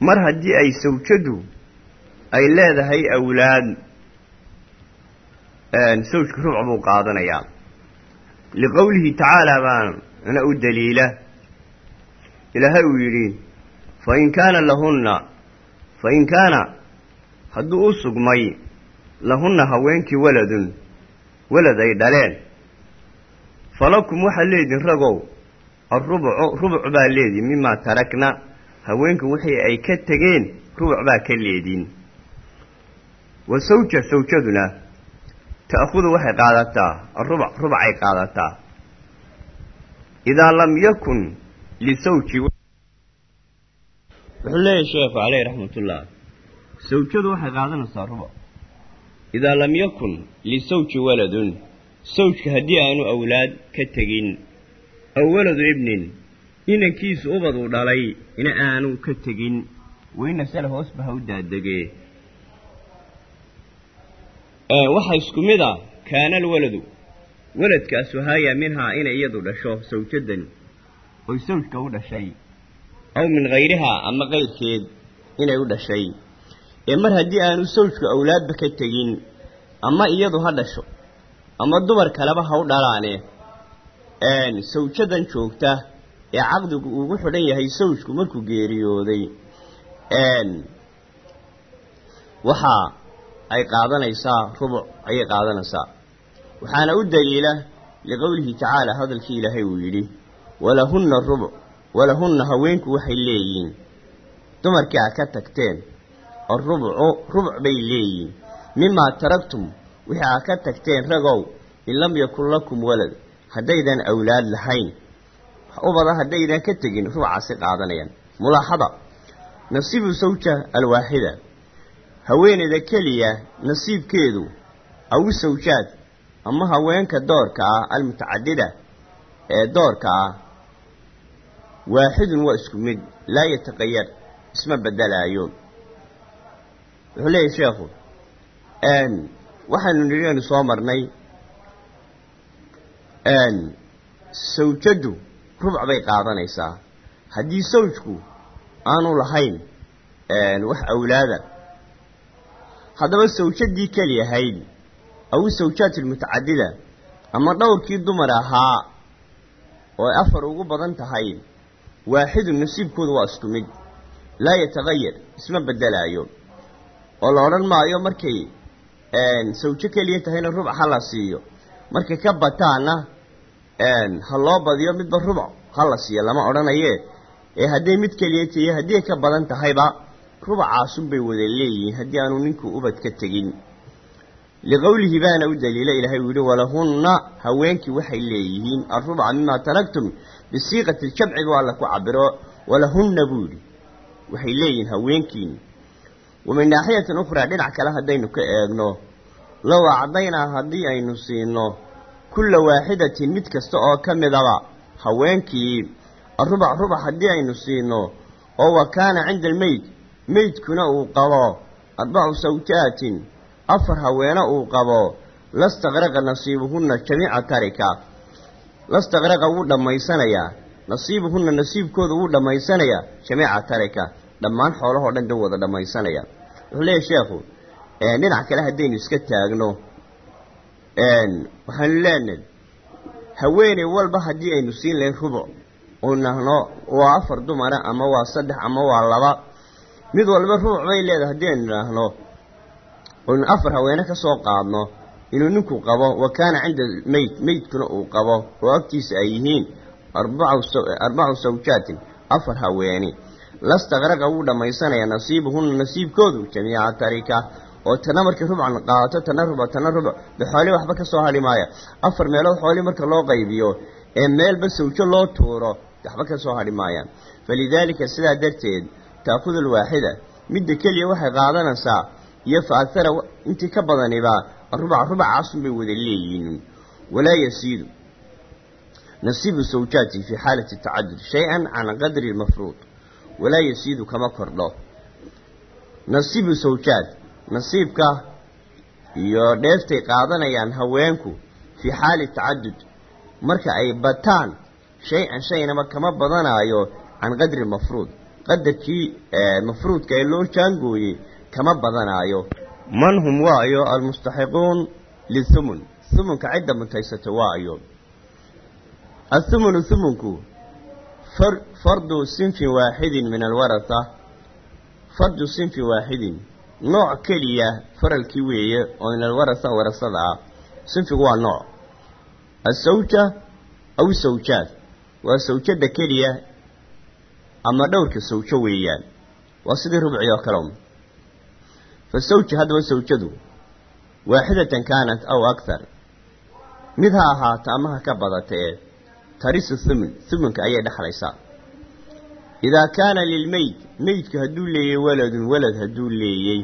mar haddii ay sawjadu ay leedahay awlaad sawjka rubuc buu qaadanayaa. Liqowlihi tacaala baana u daliila. Ilaahay uu yidhi fain kaana lahunna fain kaana hadduu u sugmay lahunna haweenkii waladun walad ay dhaleen. Falakum waxaad leedihin ragow alrubucu rubuc baa leedihin mimaa tarakna. Haweenka wixii ay ka tegeen rubuc baa ka leediin. Wa sawja sawjaduna ta'khudu waxay qaadataa arubuc rubacay qaadataa. Idaa lam yakun lisawji wuxuu leeyahay sheekhu caleyh raxmatullah. Sawjadu waxay qaadanaysaa rubuc. Idaa lam yakun lisawji waladun sawjka haddii aanu awlaad ka tegin aw waladu ibnin inankiisu ubad uu dhalay ina aanu ka tegin weyna sale hoosba ha u daadegee waxaa isku mid a kaana alwaladu waladkaasu haayaa minhaa inay iyadu dhasho sawjadan oy sawjka u dhashay. Aw min hayrihaa ama kayrkeed inay u dhashay. Ee mar haddii aanu sawjku awlaadba ka tegin ama iyadu ha dhasho ama dumar kaleba ha u dhalaane sawjadan joogta ee caqdigu ugu xidhan yahay sawjku markuu geeriyooday. Waxa ay qaadanaysaa rubuc ayay qaadanaysaa. Waxaana u daliila liqowlihi tacaala hadalkii ilaahay uu yidhi walahunna rubuc walahunna haweenku waxay leeyihiin. Dumarkii a ka tagteen arubucu rubuc bay leeyihiin. Mimaa taragtum wixii aa ka tagteen ragow in lam yakun lakum walad haddaydan awlaad lahayn ubada haddaydan ka tegin rubucaasi qaadanayaan. Mulaaxada nasiibu sawja alwaaxida haweeneyda keliya nasiibkeedu awi sawjaad ama haweenka doorka ah almutacadida ee doorka ah waaxidun waa isku mid laa yataqayar isma bedelaayo wuxuu leeyahy sheekhu waxaanu nidhanu soo marnay sawjadu rubuc bay qaadanaysaa. Haddii sawjku aanu lahayn wax awlaada haddaba sawjadii keliyahayd aw sawjaat almutacadida ama dhowrkii dumar ahaa oo afar ugu badan tahay waaxidun nasiibkoodu waa isku mid. Laa yatagayar isma bedelaayo oo la odhan maayo markay sawjo keliya tahayna rubuc ha la siiyo markay ka bataana ha loo badiyo midba rubuc ha la siiyo lama odhanaye. Ee hadday mid keliya tihiyo haddii ka badan tahayba rubacaasunbay wada leeyihiin haddii aanu ninku ubad ka tegin. Liqowlihi baana u daliila ilaahay uu walahunna haweenkii waxay leeyihiin alrubaca mimaa taraktum bisiiqati ljamci bu alla ku cabiro walahunna buu waxay leeyihiin haweenkiini wa min naaxiyatin ukhraa dhinac kale haddaynu ka eegno low acdaynaa haddii aynu siino kulla waaxidatin mid kasta oo ka midaba haweenkii arubac rubac haddii aynu siino oo wa kaana cinda almeyd meydkuna uu qabo arbacu sawjaatin afar haweene uu qabo lastaqraqa nasiibuhunna jamiica tarika. Lastaqraqa wuu dhammaysanayaa nasiibuhunna nasiibkooda wuu dhammaysanayaa jamiica tarika. Dhammaan xoolahoo dhan da wada dhammaysanaya wuxuu leeyahy sheekhu dhinac kale haddaynu iska taagno. Waxaanu leenahay haweeney walba haddii aynu siin lahayn rubuc oo nahno waa afar dumara ama waa saddex ama waa laba mid walba rubuc bay leedahay haddii aynu idhaahno oynu afar haweene ka soo qaadno inuu ninku qabo wa kaana cinda meyd meydkuna uu qabo oo agtiisa ay yihiin arbacu sawjaatin afar haweeni lastaqraqa wuu dhammaysanayaa nasiibuhunna nasiibkoodu jamiica tarika oo tana markay rubcan qaadato tana rubuc tana rubuc de xoolii waxba ka soo hadhi maaya afar meelood xoolii marka loo qaybiyo ee meelba sawjo loo tuuro waxba ka soo hadhi maayaan falidaalika sidaa darteed taakudu alwaaxida midda keliya waxay qaadanaysaa iyo fa agara intii ka badaniba rubac rubacaasun bay wada leeyihiin. Walaa yasiidu nasiibu sawjaati fii xaalati tacadud shay-an can qadri lmafruud walaa yasiidu kama kordho. Nasiibu sawjaad nasiibka iyo dheeftay qaadanayaan haweenku fii xaali tacadud. Marka ay bataan shay-an shaynaba kama badanaayo can qadri mafruud. Qadarkii mafruudka ee loo jaangooyey kama badanaayo man hum waayo almustaxiquun lithumun. Thumunka cidda mutaysata waayo. Athumunu thumunku fardu sinfin waaxidin min alwaratha. Fardu sinfin waaxidin nooc keliya faralkii weeye oo min alwaratha warasada ah. Sinfigu waa nooc. Asawja aw sawjaad waa sawjada keliya ama dhowrka sawjo weeyaan. Waa sidii rubci oo kale fa sawja haddaba sawjadu. Waaxidatan kaanat aw akthar. Mid ha ahaato ama ka badatee tarisu thumun. Thumunka ayay dhexlaysaa idaa kaana lilmeyd meydku hadduu leeyey waladun walad hadduu leeyey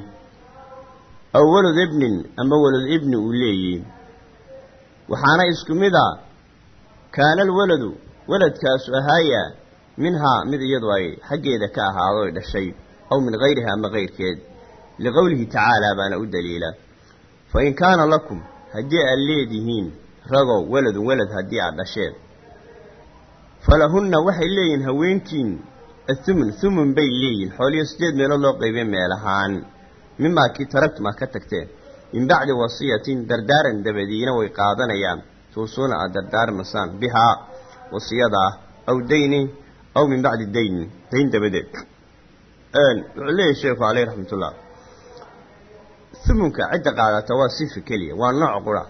aw walad ibnin ama walad ibni uu leeyey waxaana isku mid a kaana alwaladu waladkaasu ahaaya minhaa mid iyadu ay xaggeeda ka ahaado ay dhashay aw min hayriha ama kayrkeed liqowlihi tacaalaa baana u daliila fa in kaana lakum haddii aad leedihiin ragow waladun walad haddii aad dhasheen falahunna waxay leeyihiin haweenkiin athumun thumun bay leeyihiin xooliyo sideed meelood loo qaybay meel ahaan mimaa kii taragtum aad ka tagteen min bacdi wasiyatin dardaaran dabadiina way qaadanayaan tuusuuna aad dardaarmasaan bihaa wasiyadaa aw dayni aw min bacdi dayni dayn dabadeed wuxuu leeyahy sheekhu caleyh raxmatullah thumunka cidda qaadata waa sifa keliya waa nooc qura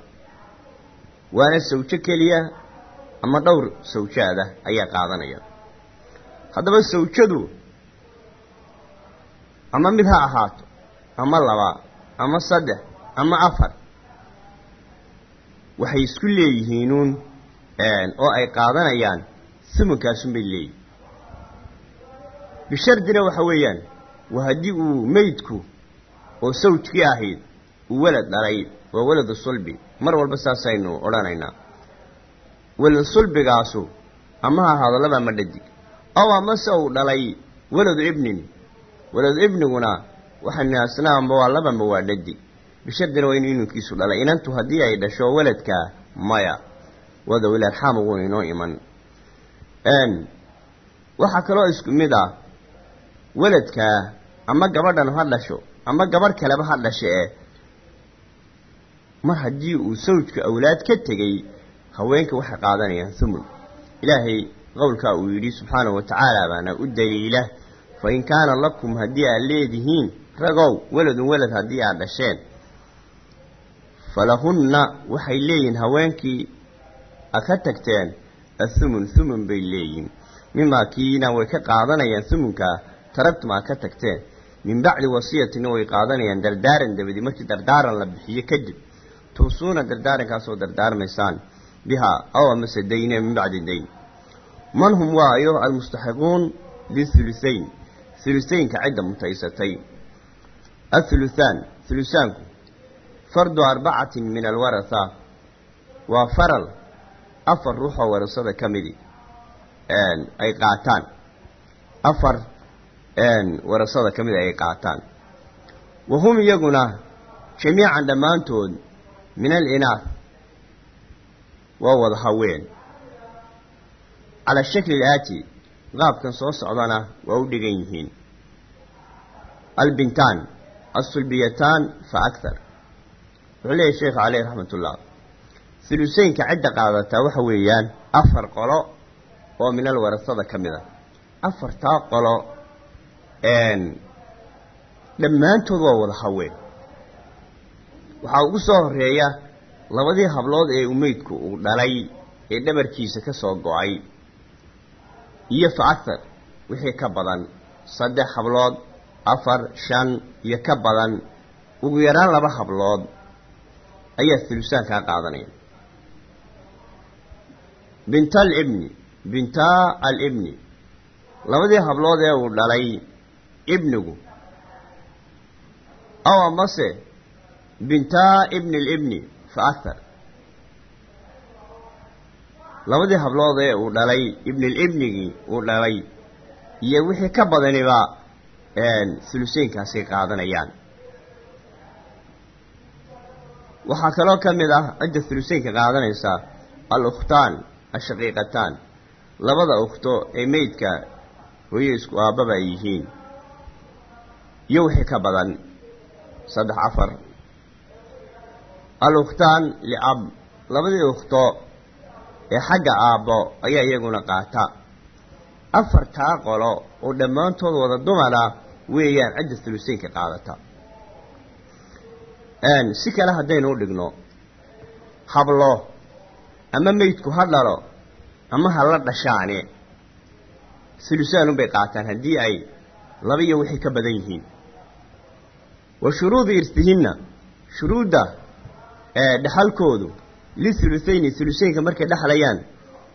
waana sawjo keliya ama dhowr sawjaada ayaa qaadanaya haddaba sawjadu ama mid ha ahaato ama laba ama saddex ama afar waxay isku leeyihiinuun oo ay qaadanayaan thumankaasunbay leeyihiin bishardina waxa weeyaan waa haddii uu meydku oo sawjkii ahayd uu walad dhalay waa waladu sulbi mar walba saasaynu odhanaynaa. Walad sulbigaasu ama ha ahaado ma ow amase uu dhalay waladu ibnin waladu ibniguna waxaanasna amba waa labamba waa dhadig bishardina waa inuu inunkiisu dhalay inantu haddii ay dhasho waladkaa maya wadawil arxaam wuu inoo iman waxaa kaloo isku mid ah waladkaa ama gabadhan ha dhasho ama gabadh kaleba ha dhashe e mar haddii uu sawjka awlaad ka tegey haweenka waxay qaadanayaan thumun ilaahay qowlkaa uu yidhi subxaanahu wa tacaala baana u daliila fa in kaana lakum haddii aad leedihiin ragow waladun walad haddii aad dhasheen falahunna waxay leeyihiin haweenkii a ka tagteen athumun thumun bay leeyihiin mimaa kiina way ka qaadanayaan thumunkaa taragtum aa ka tagteen. Min bacdi wasiyatina way qaadanayaan dardaaran dabadi markii dardaaran la bixiyo kadib. Tuusuuna dardaarankaasoo dardaarmaysaan bihaa aw amase dayne min bacdi man hum waayo almustaxiquun lihulusayn hulusaynka cidda mutaysatay. Athuluthaan hulusaanku fardu arbacatin min alwaratha. Waa faral afar ruuxoo warasada ka midi ay qaataan. Afar warasada ka mida ay qaataan. Wa hum iyaguna jamiican dhammaantood min alinaah waa wada haween cala shakli ilaati qaabkan soo socdana waa u dhigan yihiin. Albintaan alsulbiyataan fa akthar. Wuxuu leeyahy sheekhu caleyh raxmatullah. Huluseynka cidda qaadataa waxa weeyaan afar qolo oo min alwarasada ka mid a afartaa qolo dhammaantood waa wada haween. Waxaa ugu soo horreeya labadii hablood ee umeydku uu dhalay ee dhabarkiisa ka soo go'ay iyo fa akthar wixii ka badan saddex hablood afar shan iyo ka badan ugu yaraan laba hablood ayaa hulusaankaa qaadanaya. Binta alibni bintaa alibni labadii hablood ee uu dhalay ibnigu aw amase bintaa ibni alibni fa akthar labadii hablood ee uu dhalay ibnilibnigii uu dhalay iyo wixii ka badaniba huluseynkaasay qaadanayaan. Waxaa kaloo ka mid ah cidda huluseynka qaadanaysa al ukhtaan ashaqiiqataan labada ukhto ee meydka hooyo isku aabbaba yihiin iyo wixii ka badan saddex afar. Al ukhtaan liab labadii ukhto ee xagga aabbo ayaa iyaguna qaata. Afartaa qolo oo dhammaantood wada dumara weeyaan cidda huluseynka qaadata. Si kale haddaynu u dhigno. Hablo ama meydku ha dhalo ama ha la dhashaane hulusaanunbay qaataan haddii ay laba iyo wixii ka badan yihiin. Wa shuruudu irtihinna shuruudda dhexalkoodu lihuluthayni huluseynka markay dhexlayaan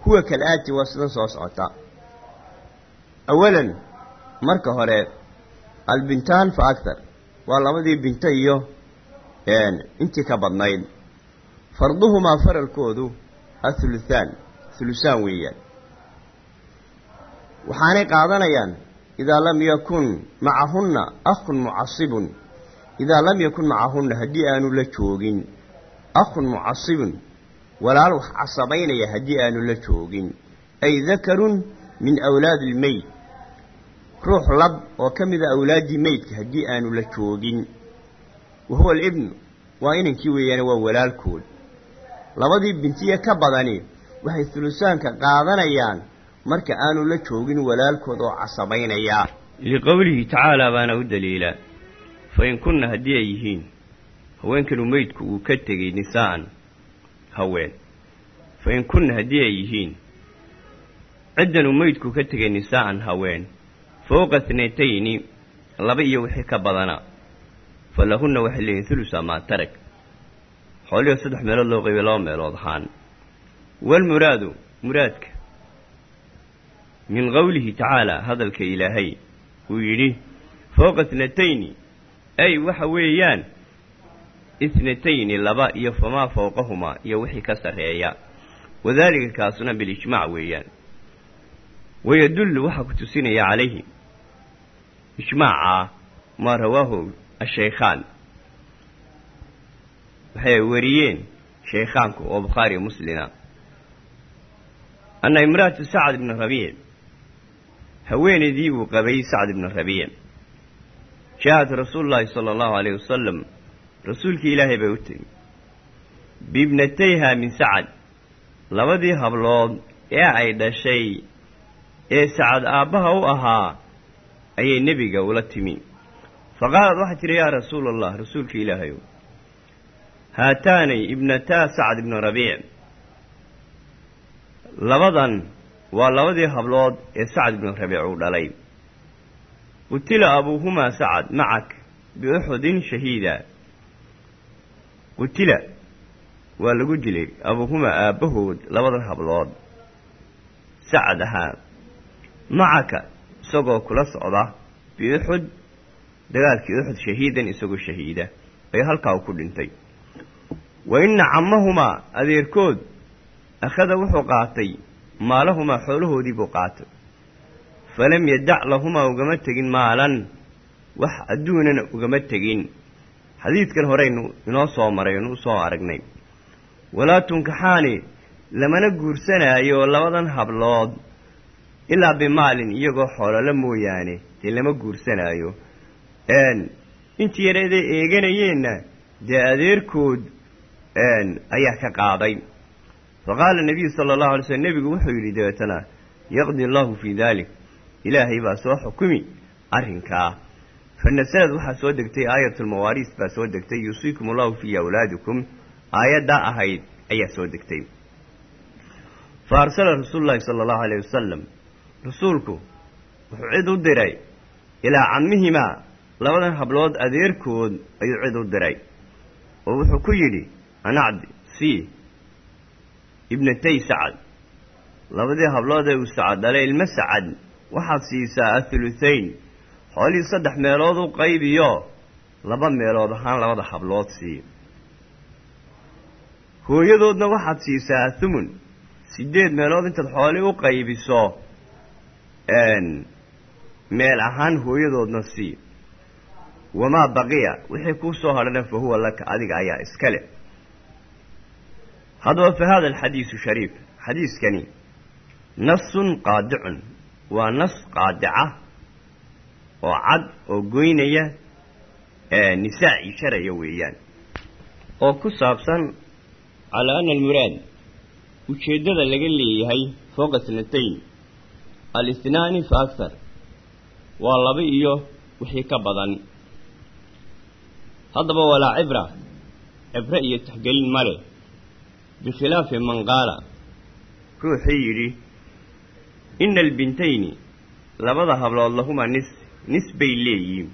huwa kal-aati waa sidan soo socota. awalan marka hore albintaan fa akthar waa labadii binto iyo intii ka badnayd. farduhumaa faralkoodu athuluthaan hulusaan weeyaan. waxaanay qaadanayaan idaa lam yakun macahunna akhun mucasibun idaa lam yakun macahunna haddii aanu la joogin akhun mucasibun walaal wax casabaynaya haddii aanu la joogin. Ay dakarun min awlaadi ilmeyd ruux lab oo ka mida awlaaddii meydka haddii aanu la joogin. Wa huwa alibnu. Waa inankii weeyaane waa walaalkood. Labadii bintiye ka badani waxay hulusaanka qaadanayaan marka aanu la joogin walaalkood oo casabaynaya liqowlihi tacaalaa baana u daliila. Fa in kunna haddii ay yihiin haweenkanu meydku uu ka tegey nisaa'an haween fa in kunna haddii ay yihiin ciddanuu meydku ka tegay nisaa'an haween fowqa tnatayni laba iyo wixii ka badana fa lahunna waxay leeyihiin hulusa maa tarag xoolihio saddex meelood loo qaybay laba meelood ahaan. Walmuraadu muraadka min qowlihi tacaalaa hadalka ilaahay uu yidhi fowqa tnatayni ay waxa weeyaan itnatayni laba iyo famaa fowqahumaa iyo wixii ka sarreeya. Wadaalika kaasuna bilijmaac weeyaan. Wayadullu waxaa ku tusinaya calayhi. Ijmaaca maa rawaahu ashaykhaan waxay wariyeen shaykhaanku oo bukhaari muslina anna imra'atu sacd ibna rabiic. Haweenaydii uu qabay sacd ibna rabiic. Jaa-at rasuulu llaahi sala alayh wasalam rasuulkii ilaahay bay u tegi biibnatayha min sacad. Labadii hablood ee ay dhashay ee sacad aabbaha u ahaa ayay nebiga ula timi. Fa qaalad waxaa tidhi yaa rasuula allah rasuulka ilaahayow haataanay ibnataa sacd ibna rabiic. Labadan waa labadii hablood ee sacd ibnu rabiic uu dhalay. Qutila abuuhumaa sacad macak biuxudin shahiida qutila waa lagu dilay abuuhumaa aabbahood labadan hablood. Sacad ahaa macaka isagoo kula socda biuxud dagaalkii uxud shahiidan isagoo shahiida ay halkaa ku dhintay. Wa inna cammahumaa adeerkood akhada wuxuu qaatay maalahumaa xoolahoodii buu qaatay. Falam yadac lahumaa ugama tegin maalan wax adduunana ugama tegin xadiidkan horeynu inoo soo maray inu soo aragnay. Walaa tunkaxaani lamana guursanaayo labadan hablood ilaa bimaalin iyagoo xoolala mooyaane dee lama guursanaayo. Intii yareeday eeganayeenna dee adeerkood ayaa ka qaaday. Fa qaala nabiyu sala allahu alay slm nebigu wuxuu yidhi dabeetana yaqdi allahu fii dalik ilaahay baa soo xukumi arrinkaa fa nasalad waxaa soo degtay aayatulmawaariis baa soo degtay yuusiikum allahu fii awlaadikum. Aayaddaa ahayd ayaa soo degtay. Fa arsala rasuulu llahi sala allahu alayh wasalam rasuulku wuxuu cid u diray. Ilaa cammihimaa labadan hablood adeerkood ayuu cid u diray. Oo wuxuu ku yidhi anacdi sii ibnatay sacad labadii hablood ee uu sacad dhalay ilmo sacad waxaad siisaa athuluthayn xoolihii saddex meelood u qaybiyo laba meelood ahaan labada hablood sii. Hooyadoodna waxaad siisaa thumun. Siddeed meelood intaad xoolii u qaybiso meel ahaan hooyadoodna sii. Wamaa baqiya wixii kuu soo hadhana fa huwa laka adiga ayaa iskale haddaba fa hada alxadiisu shariif xadiiskani nasun qaadicun waa nas qaadica oo cad oo goynaya nisaacii sharaya weeyaan. Oo ku saabsan calaa ana almuraad ujeeddada laga leeyahay fooqa sanatayn alithnaani fa akhar waa laba iyo wixii ka badan. Haddaba walaa cibra cibre iyo taxgelin male bikhilaafi man qaala. Ruuxii yidhi ina albintayni labada hablood lahuma nis nis bay leeyihiin.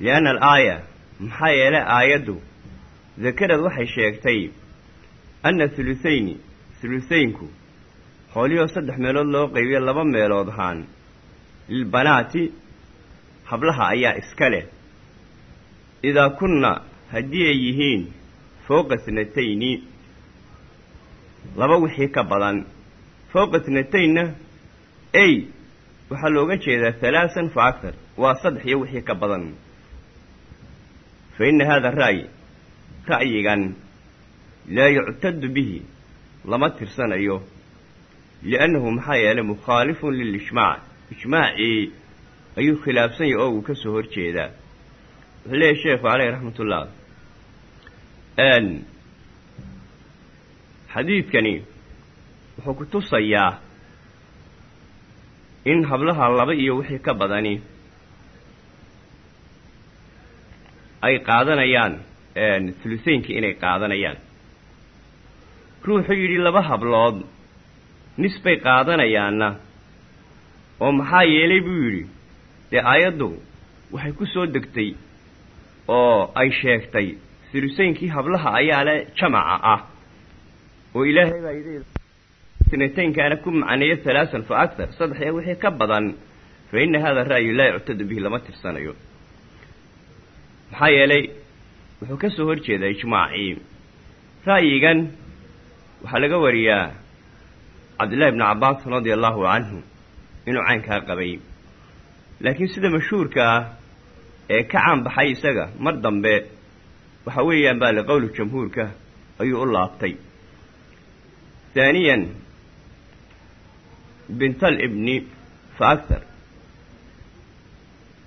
Lianna alaaya maxaa yeelay aayaddu dakarad waxay sheegtay anna hulutayni hulusaynku xoolihoo saddex meelood loo qaybiyo laba meelood ahaan lilbanaati hablaha ayaa iska leh. Idaa kunna haddii ay yihiin fowqa snatayni laba wixii ka badan fowqa snataynna ey waxaa looga jeedaa halaasan fa aktar waa saddex iyo wixii ka badan. Fa inna haada ra'yi ra'yigan laa yuctadu bihi lama tirsanayo liannahu maxaa yeelay mukhaalifun lilijmaac ijmaacii ayuu khilaafsan yahy oo uu ka soo hor jeedaa wuxuu leeyahy sheekhu caleyh raxmatullah. Xadiidkani wuxuu ku tusayaa in hablaha laba iyo wixii ka badani ay qaadanayaan huluseynkii inay qaadanayaan. Ruuxuu yidhi laba hablood nis bay qaadanayaanna. Oo maxaa yeelay? buu yidhi. Dee aayaddu waxay ku soo degtay oo ay sheegtay huluseynkii hablaha ayaa le jamaca ah oo ilaahay baa yidhi snataynkaana ku macneeyo halaasan fa aktar saddex iyo wixii ka badan fa inna hada ra'yu laa yuctadu bihi lama tirsanayo. Maxaa yeelay wuxuu ka soo hor jeedaa ijmaacii ra'yigan waxaa laga wariyaa cabdullahi bni cabbaas radia allahu canhu inuu caynkaa qabay. Laakiin sida mashhuurka ah ee ka caan baxay isaga mar dambe waxa weeyaan baa le qowlu jamhuurka ayuu u laabtay. Haaniyan bintal ibni fa aktar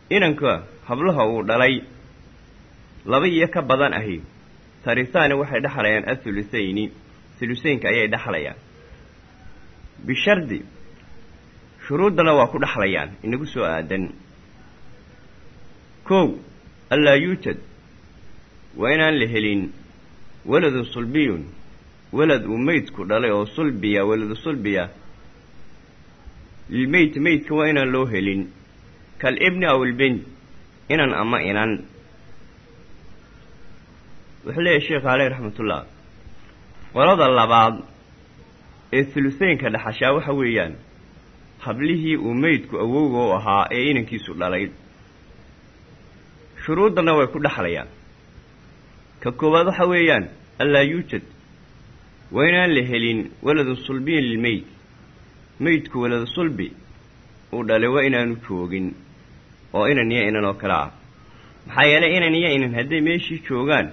inanka hablaha uu dhalay laba iyo ka badan ahi tarisaani waxay dhexlayaan athuluthayni thulusaynka ayay dhexlayaan bishardi shuruuddana waa ku dhexlayaan inagu soo aadan. Kow allaa yuujad waa inaan la helin waladun sulbiyun walad uu meydku dhalay oo sulbiya waladu sulbiya lilmeyti meydka waa inaan loo helin. Kal ibni aw ilbint inan ama inan. Wuxuu leeyahy sheekhu caleyh raxmatullah qolada labaad ee thuluseynka dhexashaa waxa weeyaan. Hablihii uu meydku awowga u ahaa ee inankiisu dhalay. Shuruuddana way ku dhexlayaan ka koowaad waxa weeyaan allaa yuujad. Waa inaan la helin waladu sulbiyin lilmeyd meydku waladu sulbi. Uu dhalay waa inaanu joogin oo inan iyo inan oo kale ah. Maxaa yeelay inan iyo inan hadday meeshii joogaan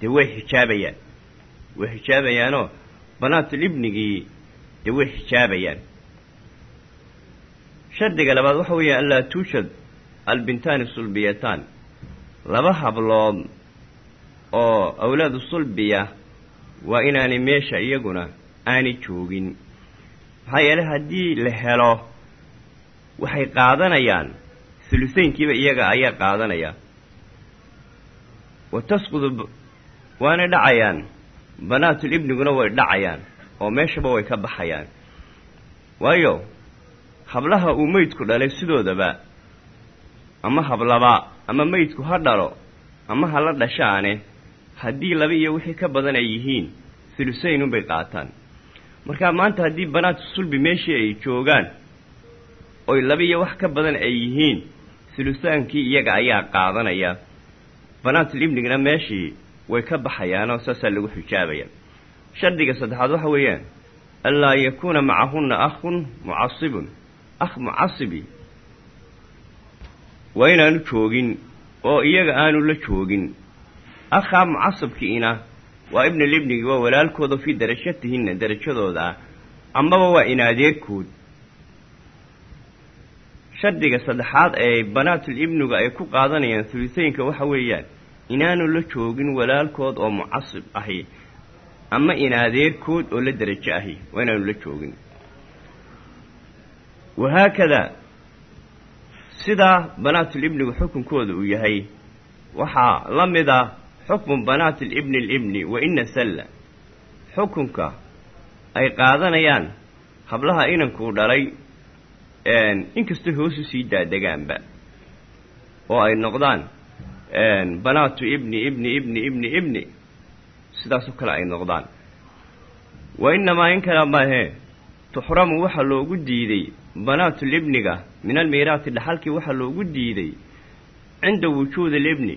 dee way xijaabayaan. Way xijaabayaanoo banaatul ibnigii dee way xijaabayaan. Shardiga labaad waxa weeya anlaa tuujad albintaani sulbiyataan. Laba hablood oo awlaadu sulbiya waa inaanay meesha iyaguna aanay joogin. Maxaa yeelay haddii la helo waxay qaadanayaan. Huluseynkiiba iyaga ayaa qaadanaya. Wa tasqudu waana dhacayaan. Banaatul ibniguna way dhacayaan oo meeshaba way ka baxayaan. Waayo hablaha uu meydku dhalay sidoodaba ama hablaba ama meydku ha dhalo ama ha la dhashaane haddii laba iyo wixii ka badan ay yihiin huluseynunbay qaataan markaa maanta haddii banaatu sulbi meeshii ay joogaan oy laba iyo wax ka badan ay yihiin hulusaankii iyaga ayaa qaadanaya. Banaatul ibnigna meeshii way ka baxayaanoo saasaa lagu xijaabaya. Shardiga saddexaad waxa weeyaan anlaa yakuuna macahunna akhun mucasibun akh mucasibi waa inaanu joogin oo iyaga aanu la joogin. Akhaa mucasabkiina waa ibnalibnigi waa walaalkooda fii darajatihinna darajadooda ah. Amaba waa inaadeerkood shardiga saddexaad ee banaatul ibniga ay ku qaadanayaan hulusooyinka waxa weeyaan inaanu la joogin walaalkood oo mucasib ahi ama inaadeerkood oo la derajo ahi waa inaanu la joogin. Wahaakadaa sidaa banaatul ibnigu xukunkooda uu yahay waxaa la mid ah xukmu banaatil ibni libni wa ina salla. Xukunka ay qaadanayaan hablaha inankuu dhalay inkastoo hoosu sii daadegaanba oo ay noqdaan banaatu ibni ibni ibni ibni ibni sidaasoo kale ay noqdaan. Wa innamaa in kale maahee tuxramu waxaa loogu diiday banaatul ibniga min almiiraati dhaxalkii waxaa loogu diiday cinda wujuudi libni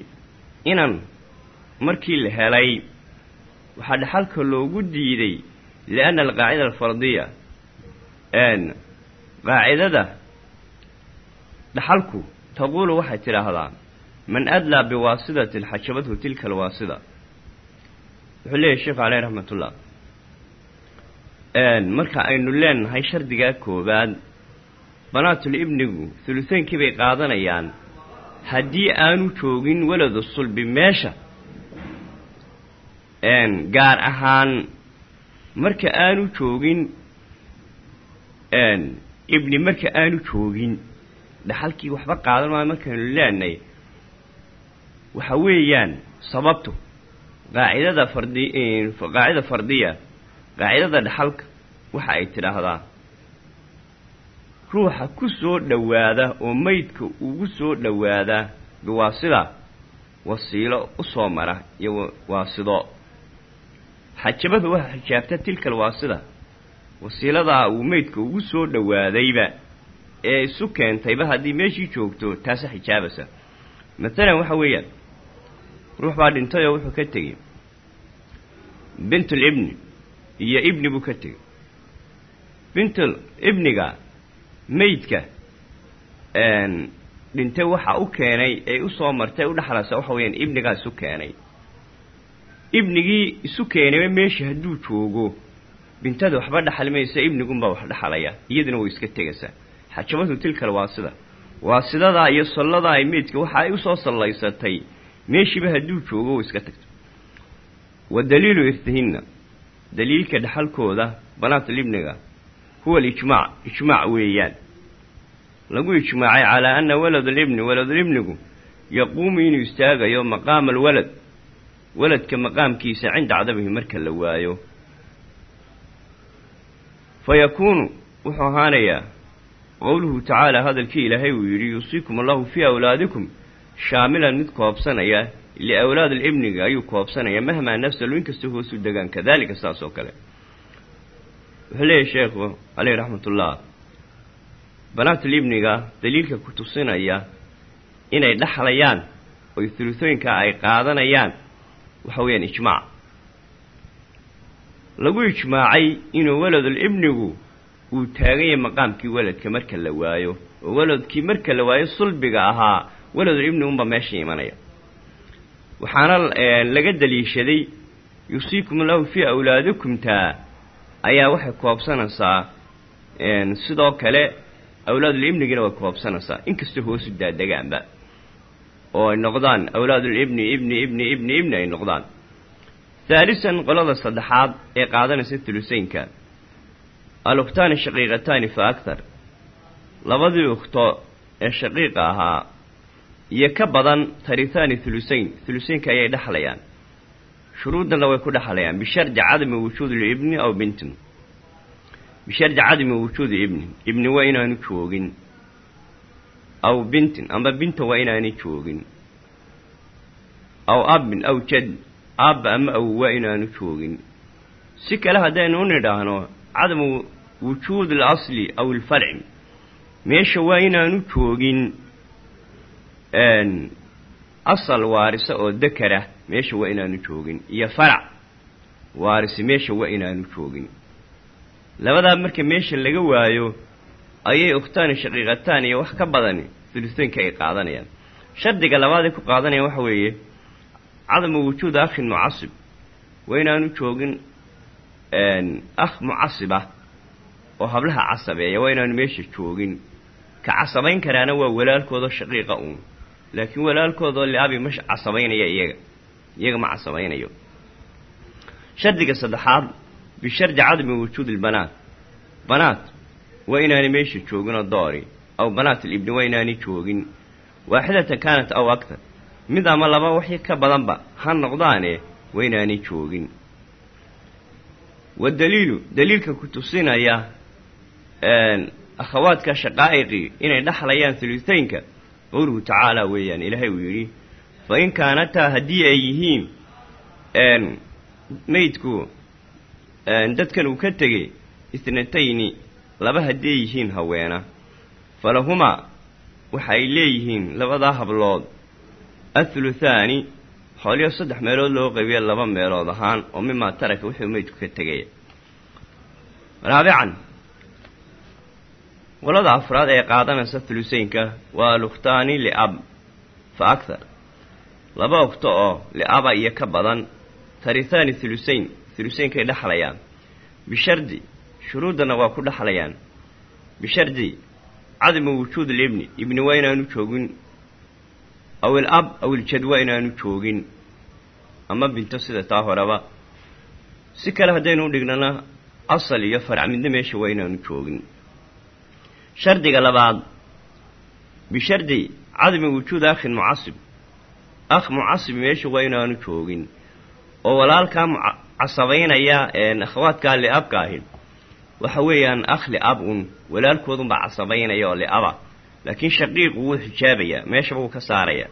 inan markii la helay waxaa dhaxalka loogu diiday lianna alqaacida alfardiya qaacidada dhaxalku taquulu waxay tidhaahdaa man adlaa biwaasidatin xajabathu tilka alwaasida. Wuxuu leeyahy sheekhu caleyh raxmatullah marka aynu leenahay shardigaa koowaad banaatul ibnigu huluteynkii bay qaadanayaan haddii aanu joogin waladu sulbi meesha gaar ahaan marka aanu joogin ibni marka aanu joogin dhaxalkii waxba qaadan maayo markaynu leenahay waxa weeyaan sababtu qaacidada fardi qaacida fardiya qaacidada dhaxalka waxa ay tidhaahdaa ruuxa ku soo dhowaada oo meydka ugu soo dhowaada biwaasida wasiilo u soo mara iyo waasido xajabada waxa xijaabta tilkal waasida wasiiladaa uu meydka ugu soo dhowaadayba ee isu keentayba haddii meeshii joogto taasa xijaabaysa matalan waxa weeyaan ruux baa dhintay wuxuu ka tegey. Bintul ibni iyo ibni buu ka tegey. Bintul ibniga meydka dhintay waxa u keenay ee u soo martay u dhexlaysa waxa weeyaan ibnigaa isu keenay ibnigii isu keenayba meesha hadduu joogo. Bintada waxba dhaxali maysa ibnigunbaa wax dhaxalaya. Iyaduna way iska tegaysaa xajabatu tilkal waasida waasidadaa iyo salladaa ay meydka waxa ay u soo sallaysatay. Meeshiiba hadduu joogo way iska tagto. Wa daliilu irtihinna daliilka dhaxalkooda banaatul ibniga huwa alijmaac ijmaac weeyaan. Lagu ijmaacay calaa anna waladulibni waladulibnigu yaquumu inuu istaagayo maqaama alwalad waladka maqaamkiisa cinda cadamihi marka la waayo. Fa yakuunu wuxuu ahaanayaa qowluhu tacaala hadalkii ilaahay uu yidhi yuusiikum allahu fii awlaadikum. Shaamilan mid koobsanaya liawlaad alibniga ayuu koobsanaya mahmaa nafsalu inkastoo hoosu degaan kadalika saas oo kale. Wuxuu leeyahy sheekhu caleyh raxmatullah banaatul ibniga daliilka ku tusinaya inay dhaxlayaan oy hulutooyinka ay qaadanayaan waxa weeyaan ijmaac. Lagu ijmaacay inuu waladul ibnigu uu taagan yahay maqaamkii waladka marka la waayo oo waladkii marka la waayo sulbiga ahaa waladul ibni unba meesha imanaya. Waxaana laga daliishaday yusiikum lahu fii awlaadikumtaa ayaa waxay koobsanaysaa sidoo kale awlaadul ibnigina way koobsanaysaa inkastoo hoosu daadegaanba oo ay noqdaan awlaadul ibni ibni ibni ibni ibni ay noqdaan. Haalisan qolada saddexaad ee qaadanaysa tuluseynka al-ukhtaani shaqiiqataani fa akthar. Labadii ukhto ee shaqiiqa ahaa iyo ka badan taritaani thuluseyn thuluseynka ayay dhexlayaan shuruuddanna way ku dhexlayaan bishardi cadami wujuudi libni aw bintin. Bishardi cadami wujuudi ibni. Ibni waa inaanu joogin aw bintin amba binta waa inaanay joogin aw abin aw jad aabba ama aw waa inaanu joogin si kale haddaynu u nidhaahno cadamu wujuud alasli aw alfarci meesha waa inaanu joogin asal waarisa oo dekara meesha waa inaanu joogin iyo farac waarisi meesha waa inaanu joogin labadaa marka meesha laga waayo ayay ukhtaani shaqiiqataan iyo wax ka badani thuluseynka ay qaadanayaan. Shardiga labaad ay ku qaadanayaan waxa weeye cadamu wujuuda akhin mucasib. Waa inaanu joogin akh mucasib ah oo hablaha casabeeya waa inaanu meesha joogin. Ka casabayn karaana waa walaalkoodao shaqiiqa uun. Laakiin walaalkoodoo liabi ma casabaynaya iyaga. Iyaga ma casabaynayo shardiga saddexaad bishardi cadami wujuudi lbanaat banaat waa inaanay meesha jooginoo doori. Aw banaat alibni waa inaanay joogin. Waaxidatan kaanat aw aktar mid ama laba wixii ka badanba ha noqdaane waa inaanay joogin wadaliilu daliilka ku tusinaya akhawaadka shaqaa'iqii inay dhexlayaan hulutaynka qowluhu tacaala weeyaan ilaahay uu yidhi fa in kaanataa haddii ay yihiin maydku dadkan uu ka tegey itnatayni laba haddii ay yihiin haweena. Falahumaa waxa ay leeyihiin labadaa hablood. Athuluthaani xooliyo saddex meelood loo qaybiya laba meelood ahaan oo mimaa taraka wuxuu maydku ka tegaya raabican walada afraad ee qaadanaysa thulusaynka waa lukhtaani liab fa akthar. Laba ogto oo liaba iyo ka badan tarithaani thulusayn thulusayinkay dhexlayaan bishardi shuruuddana waa ku dhexlayaan bishardi cadamu wujuud libni ibni waa inaanu joogin aw il ab aw iljad waa inaanu joogin ama binto sida taa horeba si kale haddaynu u dhignana asal iyo farac midna meesha waa inaanu joogin. Shardiga labaad bishardi cadami wujuud akhin mucasib akh mucasib meesha waa inaanu joogin. Oo walaalkaa casabaynaya akhawaadkaa liabka ahi waxa weeyaan akh liab un walaalkoodunbaa casabaynaya oo liaba. Laakiin shaqiiqu wuu xijaabayaa meeshaba wuu ka saarayaa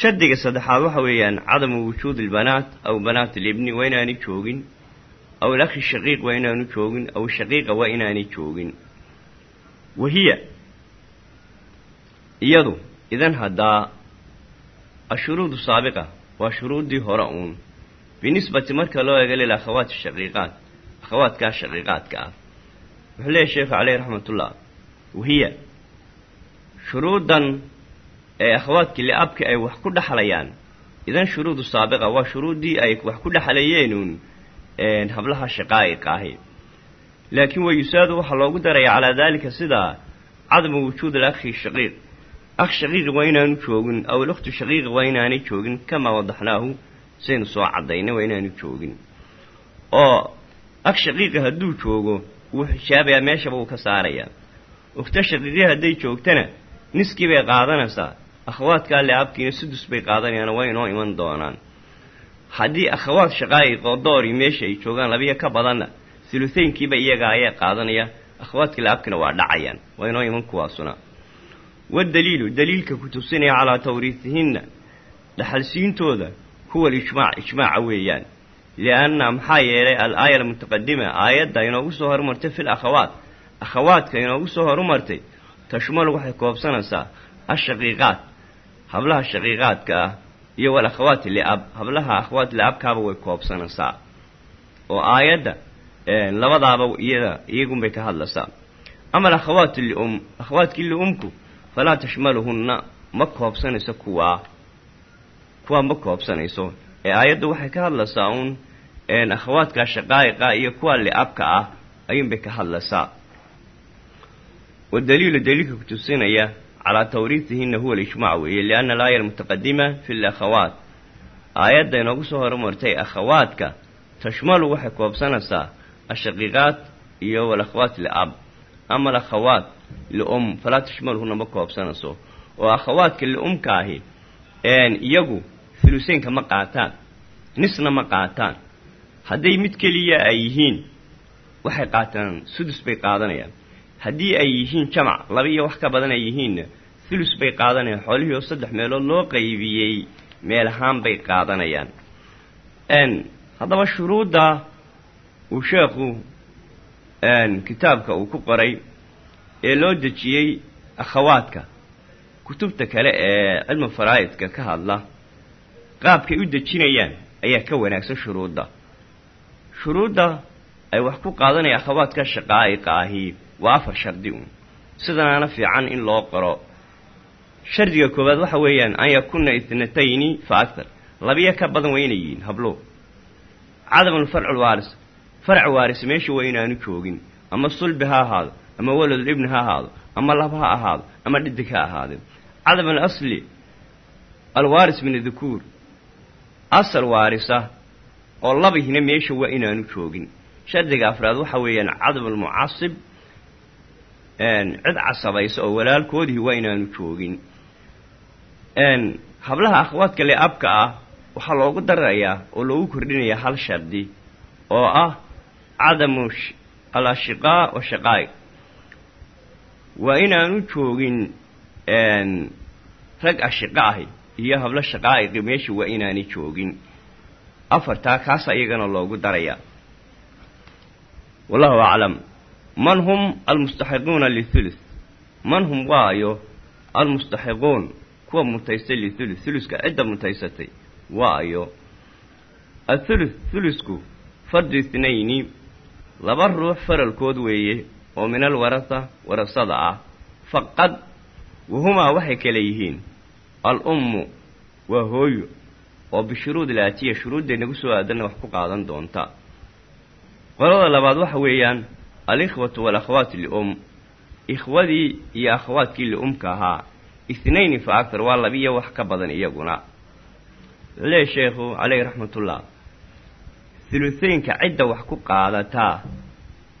shardiga saddexaad waxa weeyaan cadamu wujuud albanaat aw banaat alibni waa inaanay joogin. Aw ilakhi shaqiiq waa inaanu joogin. Aw shaqiiqa waa inaanay joogin. Wahiya iyadu idan haddaa ashuruudu saabiqa waa shuruuddii hore uun binisbati marka loo eega lil akhawaat shaqiiqaat akhawaadkaa shaqiiqaadka ah wuxuu leeyahy sheekhu caleyhi raxmatullah wahiya shuruuddan ee akhawaadkii liabki ay wax ku dhexlayaan idan shuruudu saabiqa waa shuruuddii ay wax ku dhexlayeenuun hablaha shaqaa'iqa ahi laakiin wayusaadu waxaa loogu daraya calaa daalika sidaa cadamu wujuud alakhi shaqiiq akh shaqiiqi waa inaanu joogin aw ilukhtu shaqiiqi waa inaanay joogin kamaa wadaxnaahu saynu soo caddaynay waa inaanu joogin oo akh shaqiiqi hadduu joogo wuu xijaabayaa meeshaba wuu ka saarayaa. Ukhto shaqiiqi hadday joogtana niskii bay qaadanaysaa. Akhawaadkaa liabkiina sudus bay qaadanayaan waa inoo iman doonaan. Haddii akhawaad shaqaa'iq oo doori meesha ay joogaan labiyo ka badanna huluhaynkiiba iyaga ayaa qaadanaya akhawaadkii liabkina waa dhacayaan waa inoo iman kuwaasuna. Wadaliilu daliilka ku tusinaya calaa tawriihihinna dhaxalsiintooda huwa alijmaac ijmaaca weeyaan lianna maxaa yeelay al-aaya almutaqadima aayadda inoogu soo horumartay fil akhawaat akhawaadka inoogu soo horumartay tashmalu waxay koobsanaysaa ashaqiiqaat hablaha shaqiiqaadka ah iyo wal akhawaati liab hablaha akhawaat liabkaaba way koobsanaysaa oo aayadda labadaaba iyada iyagunbay ka hadlaysaa ama alakhawaatu lium akhawaadkii liumku falaa tashmaluhunna ma koobsanayso kuwaa kuwaa ma koobsanayso ee aayaddu waxay ka hadlaysaa uun akhawaadka shaqaa'iqa iyo kuwa liabka ah ayuunbay ka hadlaysaa. Wadaliilu daliilka ku tusinaya calaa tawriihihinna huwa alijmaac weeye lianna alaaya almutaqadima fi lakhawaat aayadda inoogu soo horumartay akhawaadka tashmalu waxay koobsanaysaa ashaqiiqaat iyo walakhawaat liab. Ama alakhawaat lium falaa tashmaluhuna ma koobsanayso. Oo akhawaadka liumka ahi iyagu huluseynka ma qaataan nisna ma qaataan hadday mid keliya ay yihiin waxay qaataan sudus bay qaadanayaan. Haddii ay yihiin jamac laba iyo wax ka badan ay yihiinna hulus bay qaadanayaan. Xoolihii oo saddex meelood loo qaybiyey meel ahaan bay qaadanayaan. Haddaba shuruudda uu sheekhu kitaabka uu ku qoray ee loo dejiyey akhawaadka kutubta kale ee cilmu faraa'idka ka hadla qaabkay u dejinayaan ayaa ka wanaagsan shuruudda shuruudda ay wax ku qaadanaya akhawaadka shaqaa'iqa ahi waa afar shardi uun. Sidanaana fiican in loo qoro. Shardiga koowaad waxa weeyaan an yakuna itnatayni fa aktar labiyo ka badan waa inay yihiin hablo cadamulfarcu lwaaris farac waaris meesha waa inaanu joogin. Ama sulbi ha ahaado ama waladul ibni ha ahaado ama lab ha ahaado ama dhidig ha ahaade cadam alasli alwaaris min adukuur asal waarisa oo labihina meesha waa inaanu joogin. Shardiga afraad waxa weeyaan cadamulmucasib cid casabaysa oo walaalkoodii waa inaanu joogin. Hablaha akhwaadka le abka ah waxaa loogu darayaa oo loogu kordhinayaa hal shardi oo ah cadamu alashiqaa wa shaqaa'iq waa inaanu joogin rag ashiqa ahi iyo hablo shaqaa'iqi meesha waa inaanay joogin afartaa kaasa iyagana loogu darayaa wallahu aclam man hum almustaxiquuna lithuluth? Man hum waayo almustaxiquun kuwa mutaystay lithuluth? Thuluska cidda mutaysatay waayo. Athuluth thulusku fardu ithnayni laba ruux faralkood weeye oo min alwarasa warasada ah. Faqad wahumaa waxay kale yihiin. Al-ummu waa hooyo oo bishuruud laatiya shuruudday nagu soo aadanna wax ku qaadan doonta. Qolada labaad waxa weeyaan alikhwatu walakhwaat lium. Ikhwadii iyo akhwaadkii liumka ahaa ithnayni fa aktar waa labiyo wax ka badan iyaguna. Leeyahy sheekhu caleyhi raxmatullah thulutheynka cidda wax ku qaadataa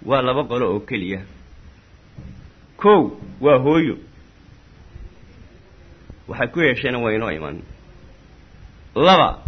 waa laba qolo oo keliya. Kow waa hooyo. Waxay ku yeesheen waa inoo iman laba